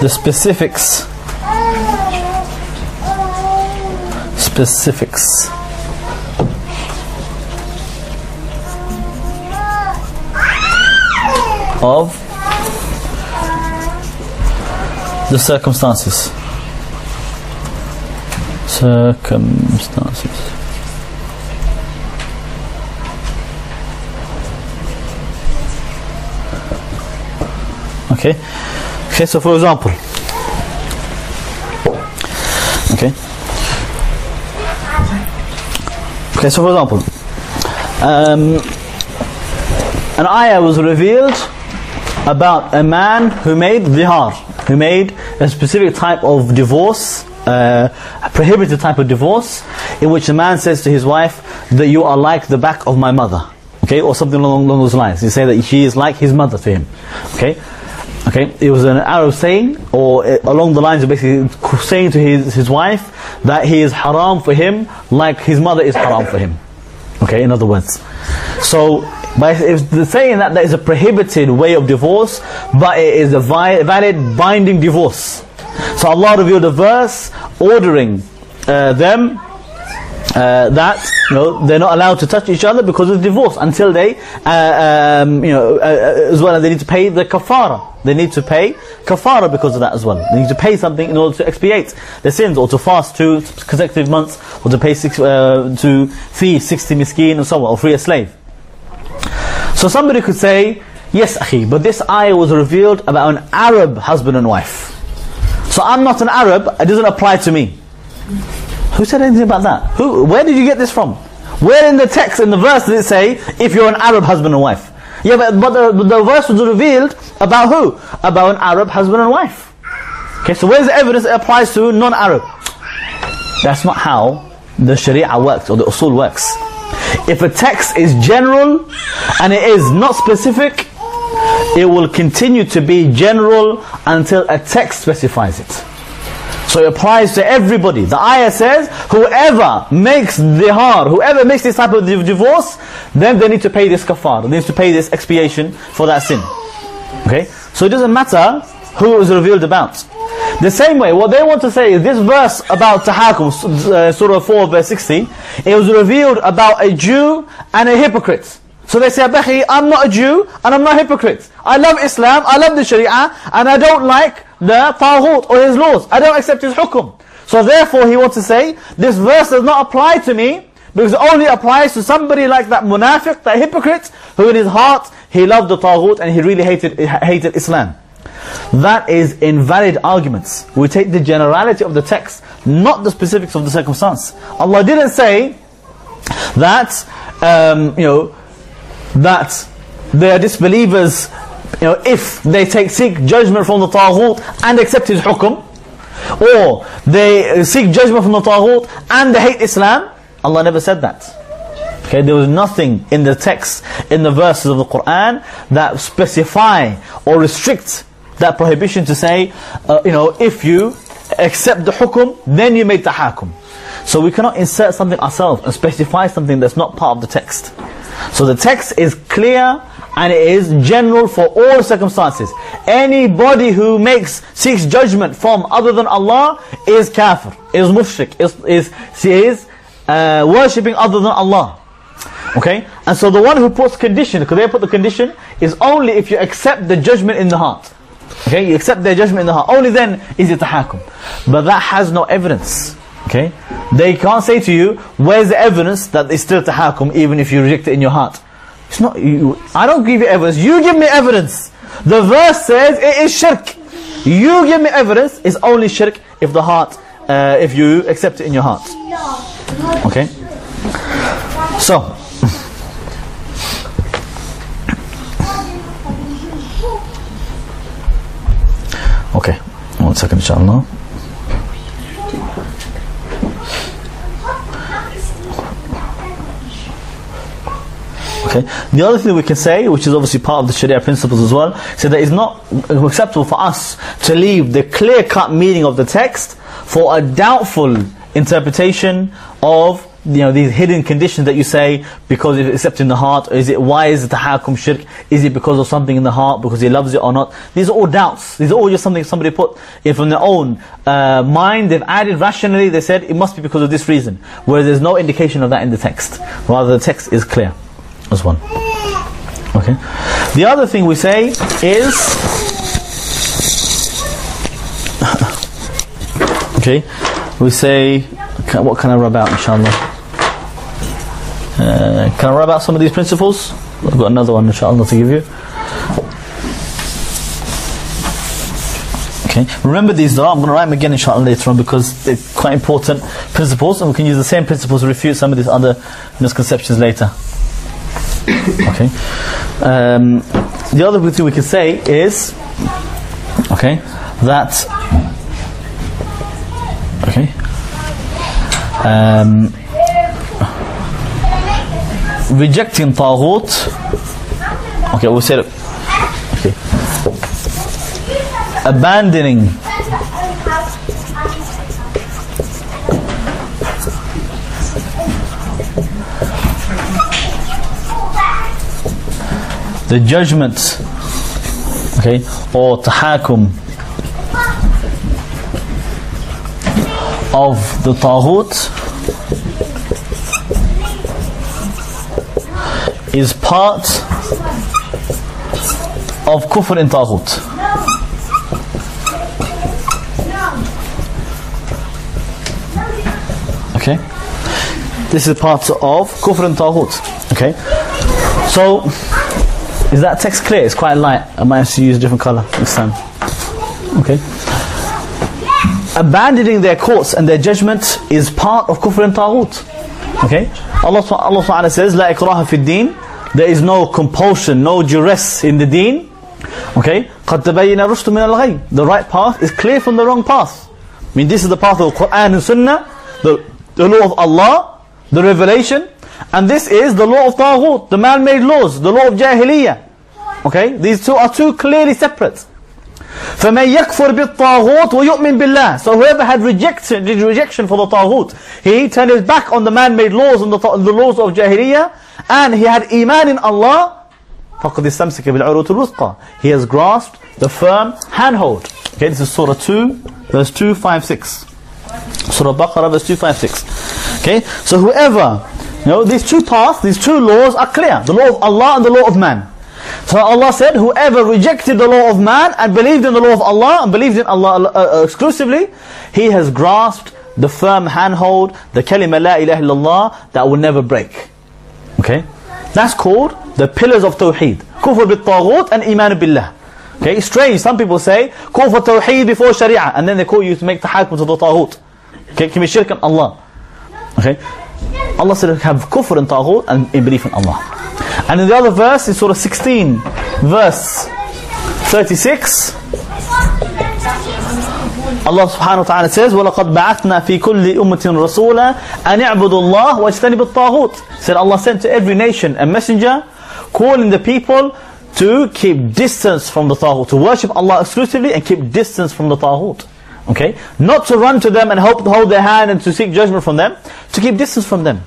the specifics. Specifics. Of the circumstances. Circumstances. Okay. Okay, so for example. Okay. Okay, so for example. Um, an ayah was revealed about a man who made dhihar, who made a specific type of divorce, uh, a prohibited type of divorce, in which a man says to his wife that you are like the back of my mother, okay, or something along, along those lines. He say that she is like his mother to him, okay. Okay, it was an Arab saying, or uh, along the lines of basically saying to his, his wife that he is haram for him like his mother is haram for him. Okay, in other words. So, by if the saying that that is a prohibited way of divorce, but it is a valid binding divorce. So Allah revealed a verse ordering uh, them uh, that you know they're not allowed to touch each other because of divorce until they uh, um, you know uh, uh, as well as they need to pay the kafara. They need to pay kafara because of that as well. They need to pay something in order to expiate their sins or to fast two consecutive months or to pay six, uh, to feed 60 miskin and so on or free a slave so somebody could say yes akhi but this ayah was revealed about an Arab husband and wife so I'm not an Arab it doesn't apply to me who said anything about that? Who? Where did you get this from? Where in the text, in the verse, did it say, if you're an Arab husband and wife? Yeah, but, but the, the verse was revealed about who? About an Arab husband and wife. Okay, so where's the evidence it applies to non-Arab? That's not how the Sharia works, or the Usul works. If a text is general, and it is not specific, it will continue to be general until a text specifies it. So it applies to everybody. The ayah says, whoever makes dihar, whoever makes this type of divorce, then they need to pay this kafar. They need to pay this expiation for that sin. Okay? So it doesn't matter who it was revealed about. The same way, what they want to say is this verse about tahakum, uh, Surah 4 verse 60, it was revealed about a Jew and a hypocrite. So they say, Abakhi, I'm not a Jew and I'm not a hypocrite. I love Islam, I love the Sharia, and I don't like the Taghut or his laws. I don't accept his hukum. So therefore he wants to say, this verse does not apply to me, because it only applies to somebody like that munafiq, that hypocrite, who in his heart, he loved the Taghut and he really hated, hated Islam. That is invalid arguments. We take the generality of the text, not the specifics of the circumstance. Allah didn't say that, um, you know, that they are disbelievers you know, if they take seek judgment from the Taghut and accept his hukum, or they seek judgment from the Taghut and they hate Islam, Allah never said that. Okay, there was nothing in the text, in the verses of the Quran that specify or restrict that prohibition to say, uh, you know, if you accept the hukum, then you make the hakum. So we cannot insert something ourselves and specify something that's not part of the text. So the text is clear and it is general for all circumstances. Anybody who makes seeks judgment from other than Allah is kafir, is mushrik, is is is uh, worshipping other than Allah. Okay, and so the one who puts condition, because they put the condition, is only if you accept the judgment in the heart. Okay, you accept their judgment in the heart. Only then is it tahakum. But that has no evidence. Okay, they can't say to you, "Where's the evidence that it's still tahakum, even if you reject it in your heart?" It's not you. I don't give you evidence. You give me evidence. The verse says it is shirk. You give me evidence. It's only shirk if the heart, uh, if you accept it in your heart. Okay. So. Okay. One second, inshallah. Okay. The other thing we can say, which is obviously part of the Sharia principles as well, so that it's not acceptable for us to leave the clear-cut meaning of the text for a doubtful interpretation of you know these hidden conditions that you say because it's accepted in the heart is it why is it tahakum shirk? Is it because of something in the heart because he loves it or not? These are all doubts. These are all just something somebody put in from their own uh, mind. They've added rationally. They said it must be because of this reason. Where there's no indication of that in the text. Rather the text is clear. As one. Okay. The other thing we say is [laughs] okay. We say what can I rub out inshallah uh, can I rub out some of these principles? I've got another one inshallah to give you. Okay, remember these though, I'm going to write them again inshallah later on because they're quite important principles and we can use the same principles to refute some of these other misconceptions later. [coughs] Okay. Um, the other thing we can say is, okay, that, okay, um, rejecting Taghut. Okay, we said. Okay. abandoning the judgment okay or tahakum of the taghut is part of kufr in taghut. Okay? This is part of kufr in taghut. Okay? So is that text clear? It's quite light. I might have to use a different color this time. Okay? Abandoning their courts and their judgment is part of kufr and taghut. Okay? Allah, Allah says, La ikraha fi din. There is no compulsion, no duress in the deen. Okay? قَدْ تَبَيِّنَ مِنَ الْغَيْ The right path is clear from the wrong path. I mean, this is the path of Quran and Sunnah, the, the law of Allah, the revelation, and this is the law of Taghut, the man-made laws, the law of Jahiliyyah. Okay? These two are two clearly separate. فَمَنْ يَكْفُرْ بِالطَّاغُوتِ وَيُؤْمِنْ بِاللَّهِ So whoever had rejection, rejection for the Taghut, he turned his back on the man-made laws and the, the laws of Jahiliyyah, and he had iman in Allah, فَقَدْ اسْتَمْسِكَ بِالْعُرُوتِ الْوُثْقَى He has grasped the firm handhold. Okay, this is Surah 2, verse 256. Surah Baqarah, verse 256. Okay, so whoever, you know, these two paths, these two laws are clear. The law of Allah and the law of man. So Allah said, whoever rejected the law of man and believed in the law of Allah and believed in Allah uh, uh, exclusively, he has grasped the firm handhold, the kalima la ilaha illallah that will never break. Okay? That's called the pillars of Tawheed. Kufr bil taghut and iman billah. Okay, strange. Some people say, kufr tawheed before sharia, and then they call you to make tahakum to the taghut. Okay, be shirk in Allah. Okay? Allah said have kufr in taghut and in belief in Allah. And in the other verse, in Surah 16, verse 36, Allah subhanahu wa ta'ala says, وَلَقَدْ بَعَثْنَا فِي كُلِّ أُمَّةٍ رَسُولًا أَنْ اعْبُدُوا اللَّهَ وَاجْتَنِبُوا الطَّاغُوتِ Said Allah sent to every nation a messenger calling the people to keep distance from the Taghut, to worship Allah exclusively and keep distance from the Taghut. Okay? Not to run to them and hope, hold their hand and to seek judgment from them, to keep distance from them.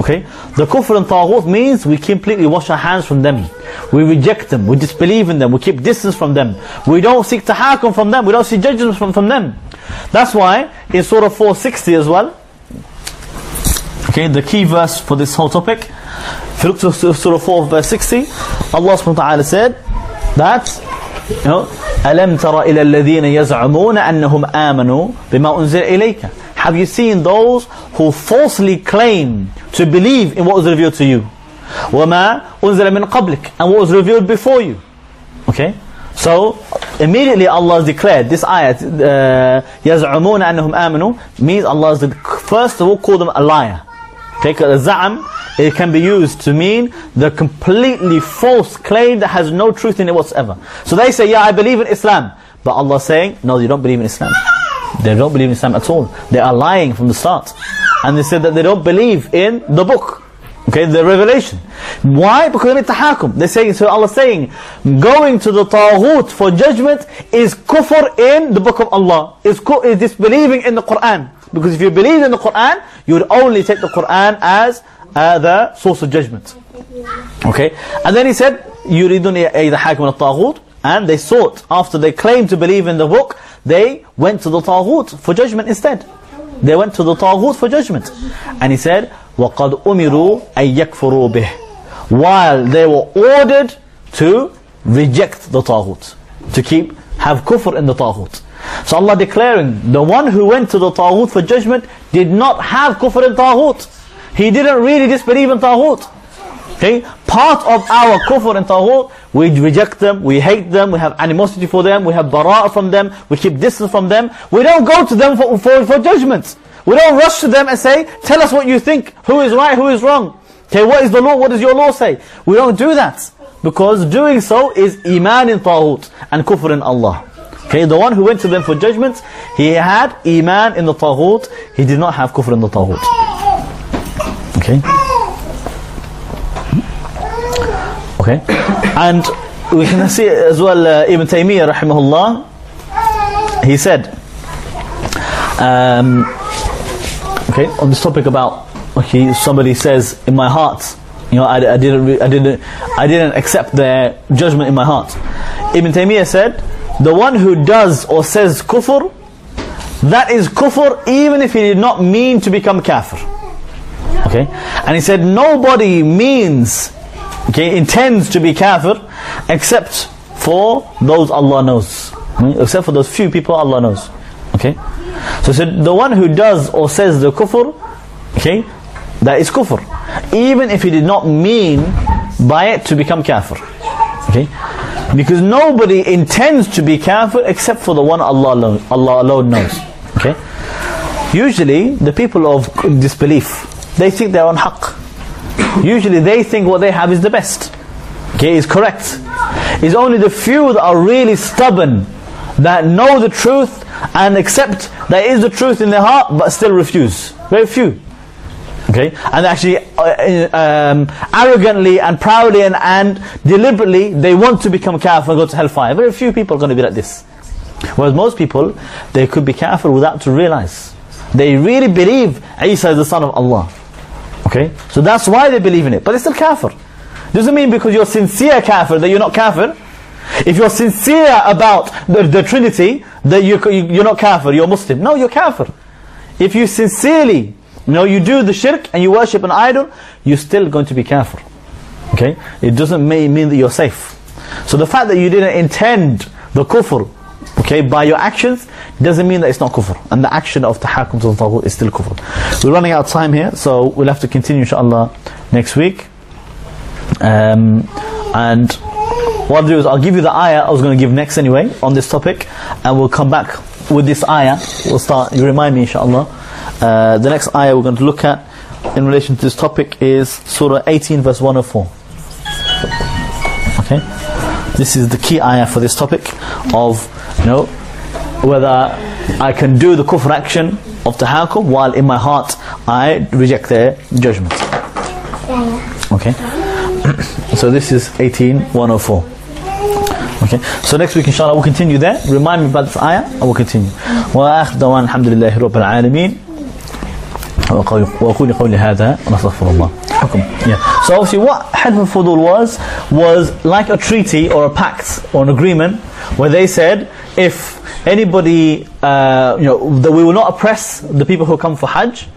Okay? The kufr and taghut means we completely wash our hands from them. We reject them. We disbelieve in them. We keep distance from them. We don't seek tahakum from them. We don't seek judgment from, from them. That's why in Surah 460 as well, okay, the key verse for this whole topic, if you look to Surah 4 verse 60, Allah subhanahu wa ta'ala said that you know, أَلَمْ تَرَ إِلَى الَّذِينَ يَزْعُمُونَ أَنَّهُمْ آمَنُوا بِمَا أُنزِلَ إِلَيْكَ have you seen those who falsely claim to believe in what was revealed to you? وَمَا أُنزِلَ مِنْ قَبْلِكَ And what was revealed before you. Okay? So, immediately Allah declared, this ayat, uh, يَزْعُمُونَ أَنَّهُمْ آمَنُوا, means Allah is first of all call them a liar. Okay, because za'am, it can be used to mean the completely false claim that has no truth in it whatsoever. So they say, yeah, I believe in Islam. But Allah is saying, no, you don't believe in Islam. They don't believe in Islam at all. They are lying from the start. And they said that they don't believe in the book. Okay, the revelation. Why? Because they tahakum. They're saying, so Allah saying, going to the Taghut for judgment is kufr in the book of Allah. Is, is disbelieving in the Quran. Because if you believe in the Quran, you would only take the Quran as uh, the source of judgment. Okay? And then he said, يُرِيدُنْ إِذَا حَاكِمَ الطَّاغُوتِ And they sought, after they claimed to believe in the book, they went to the Taghut for judgment instead. They went to the Taghut for judgment. And he said, وَقَدْ أُمِرُوا أَن يَكْفُرُوا بِهِ While they were ordered to reject the Taghut. To keep, have kufr in the Taghut. So Allah declaring, the one who went to the Taghut for judgment did not have kufr in Taghut. He didn't really disbelieve in Taghut. Okay? Part of our kufr and taghut, we reject them, we hate them, we have animosity for them, we have bara' from them, we keep distance from them. We don't go to them for, for, for judgments. We don't rush to them and say, tell us what you think, who is right, who is wrong. Okay, what is the law, what does your law say? We don't do that. Because doing so is iman in taghut and kufr in Allah. Okay, the one who went to them for judgments, he had iman in the taghut, he did not have kufr in the taghut. Okay? Okay? And we can see as well uh, Ibn Taymiyyah rahimahullah he said, um, okay, on this topic about okay, somebody says in my heart, you know, I, I didn't, I didn't, I didn't accept their judgment in my heart. Ibn Taymiyyah said, the one who does or says kufr, that is kufr even if he did not mean to become kafir. Okay, and he said nobody means, okay, intends to be kafir except for those Allah knows, hmm? except for those few people Allah knows. Okay, so said the one who does or says the kufr, okay, that is kufr, even if he did not mean by it to become kafir. Okay, because nobody intends to be kafir except for the one Allah alone, Allah alone knows. Okay, usually the people of disbelief they think they're on haqq. Usually they think what they have is the best. Okay, is correct. It's only the few that are really stubborn that know the truth and accept that is the truth in their heart but still refuse. Very few. Okay, and actually uh, um, arrogantly and proudly and, and deliberately they want to become kafir and go to hellfire. Very few people are going to be like this. Whereas most people, they could be kafir without to realize. They really believe Isa is the son of Allah. Okay? So that's why they believe in it. But it's still kafir. Doesn't mean because you're sincere kafir that you're not kafir. If you're sincere about the, the Trinity, that you, you're not kafir, you're Muslim. No, you're kafir. If you sincerely, you know, you do the shirk and you worship an idol, you're still going to be kafir. Okay? It doesn't mean that you're safe. So the fact that you didn't intend the kufr, okay, by your actions, doesn't mean that it's not kufr. And the action of tahakum to the is still kufr. We're running out of time here, so we'll have to continue inshallah next week. Um, and what I'll do is I'll give you the ayah I was going to give next anyway on this topic, and we'll come back with this ayah. We'll start, you remind me inshallah. Uh, the next ayah we're going to look at in relation to this topic is Surah 18 verse 104. Okay? This is the key ayah for this topic of, you know, whether I can do the kufr action of tahakum while in my heart I reject their judgment. Okay? [clears throat] so this is 18104. Okay, so next week inshallah we'll continue there. Remind me about this ayah and we'll continue. وآخر دعوان الحمد لله رب العالمين وأقول قولي هذا ونستغفر الله Hukum. Yeah. So obviously what Hilf al-Fudul was, was like a treaty or a pact or an agreement where they said if anybody, uh, you know, that we will not oppress the people who come for Hajj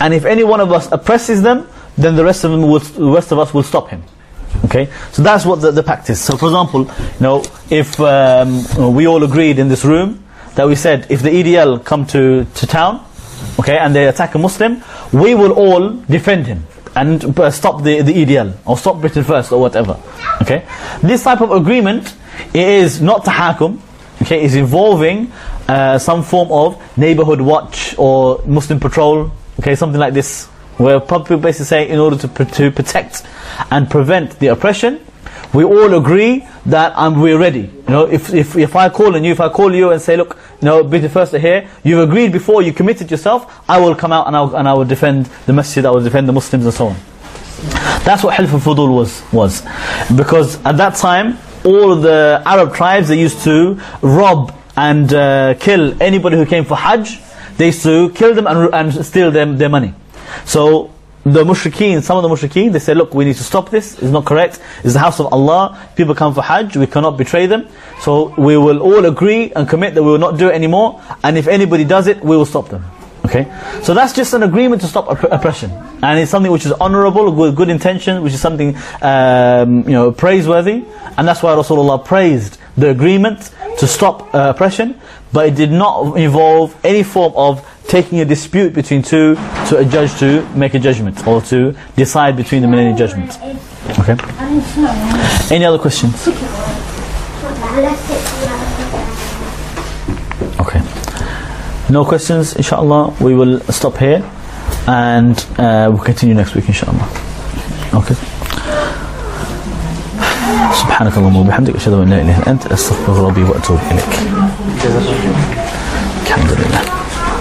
and if any one of us oppresses them, then the rest of them will, the rest of us will stop him. Okay, so that's what the, the pact is. So for example, you know, if um, we all agreed in this room that we said if the EDL come to, to town, okay, and they attack a Muslim, we will all defend him and uh, stop the, the EDL or stop Britain first or whatever. Okay, this type of agreement is not tahakum. Okay, is involving uh, some form of neighborhood watch or Muslim patrol. Okay, something like this where people basically say in order to, to protect and prevent the oppression, we all agree that um, we're ready. You know, if, if, if I call on you, if I call you and say, look, you know, be the first to hear, you've agreed before, you committed yourself, I will come out and, I'll, and I will defend the masjid, I will defend the Muslims and so on. That's what Hilf al-Fudul was, was. Because at that time, all the Arab tribes, they used to rob and uh, kill anybody who came for Hajj. They used to kill them and, and steal them, their money. So the mushrikeen, some of the mushrikeen, they say, look, we need to stop this, it's not correct, it's the house of Allah, people come for Hajj, we cannot betray them, so we will all agree and commit that we will not do it anymore, and if anybody does it, we will stop them. Okay? So that's just an agreement to stop opp oppression. And it's something which is honorable, with good intention, which is something, um, you know, praiseworthy, and that's why Rasulullah praised the agreement to stop uh, oppression, but it did not involve any form of taking a dispute between two to a judge to make a judgment or to decide between them in any judgment. Okay? Any other questions? Okay. No questions, inshallah. We will stop here and uh, we'll continue next week, inshallah. Okay. سبحانك اللهم وبحمدك أشهد أن لا إله إلا أنت أستغفرك ربي وأتوب إليك. الحمد لله.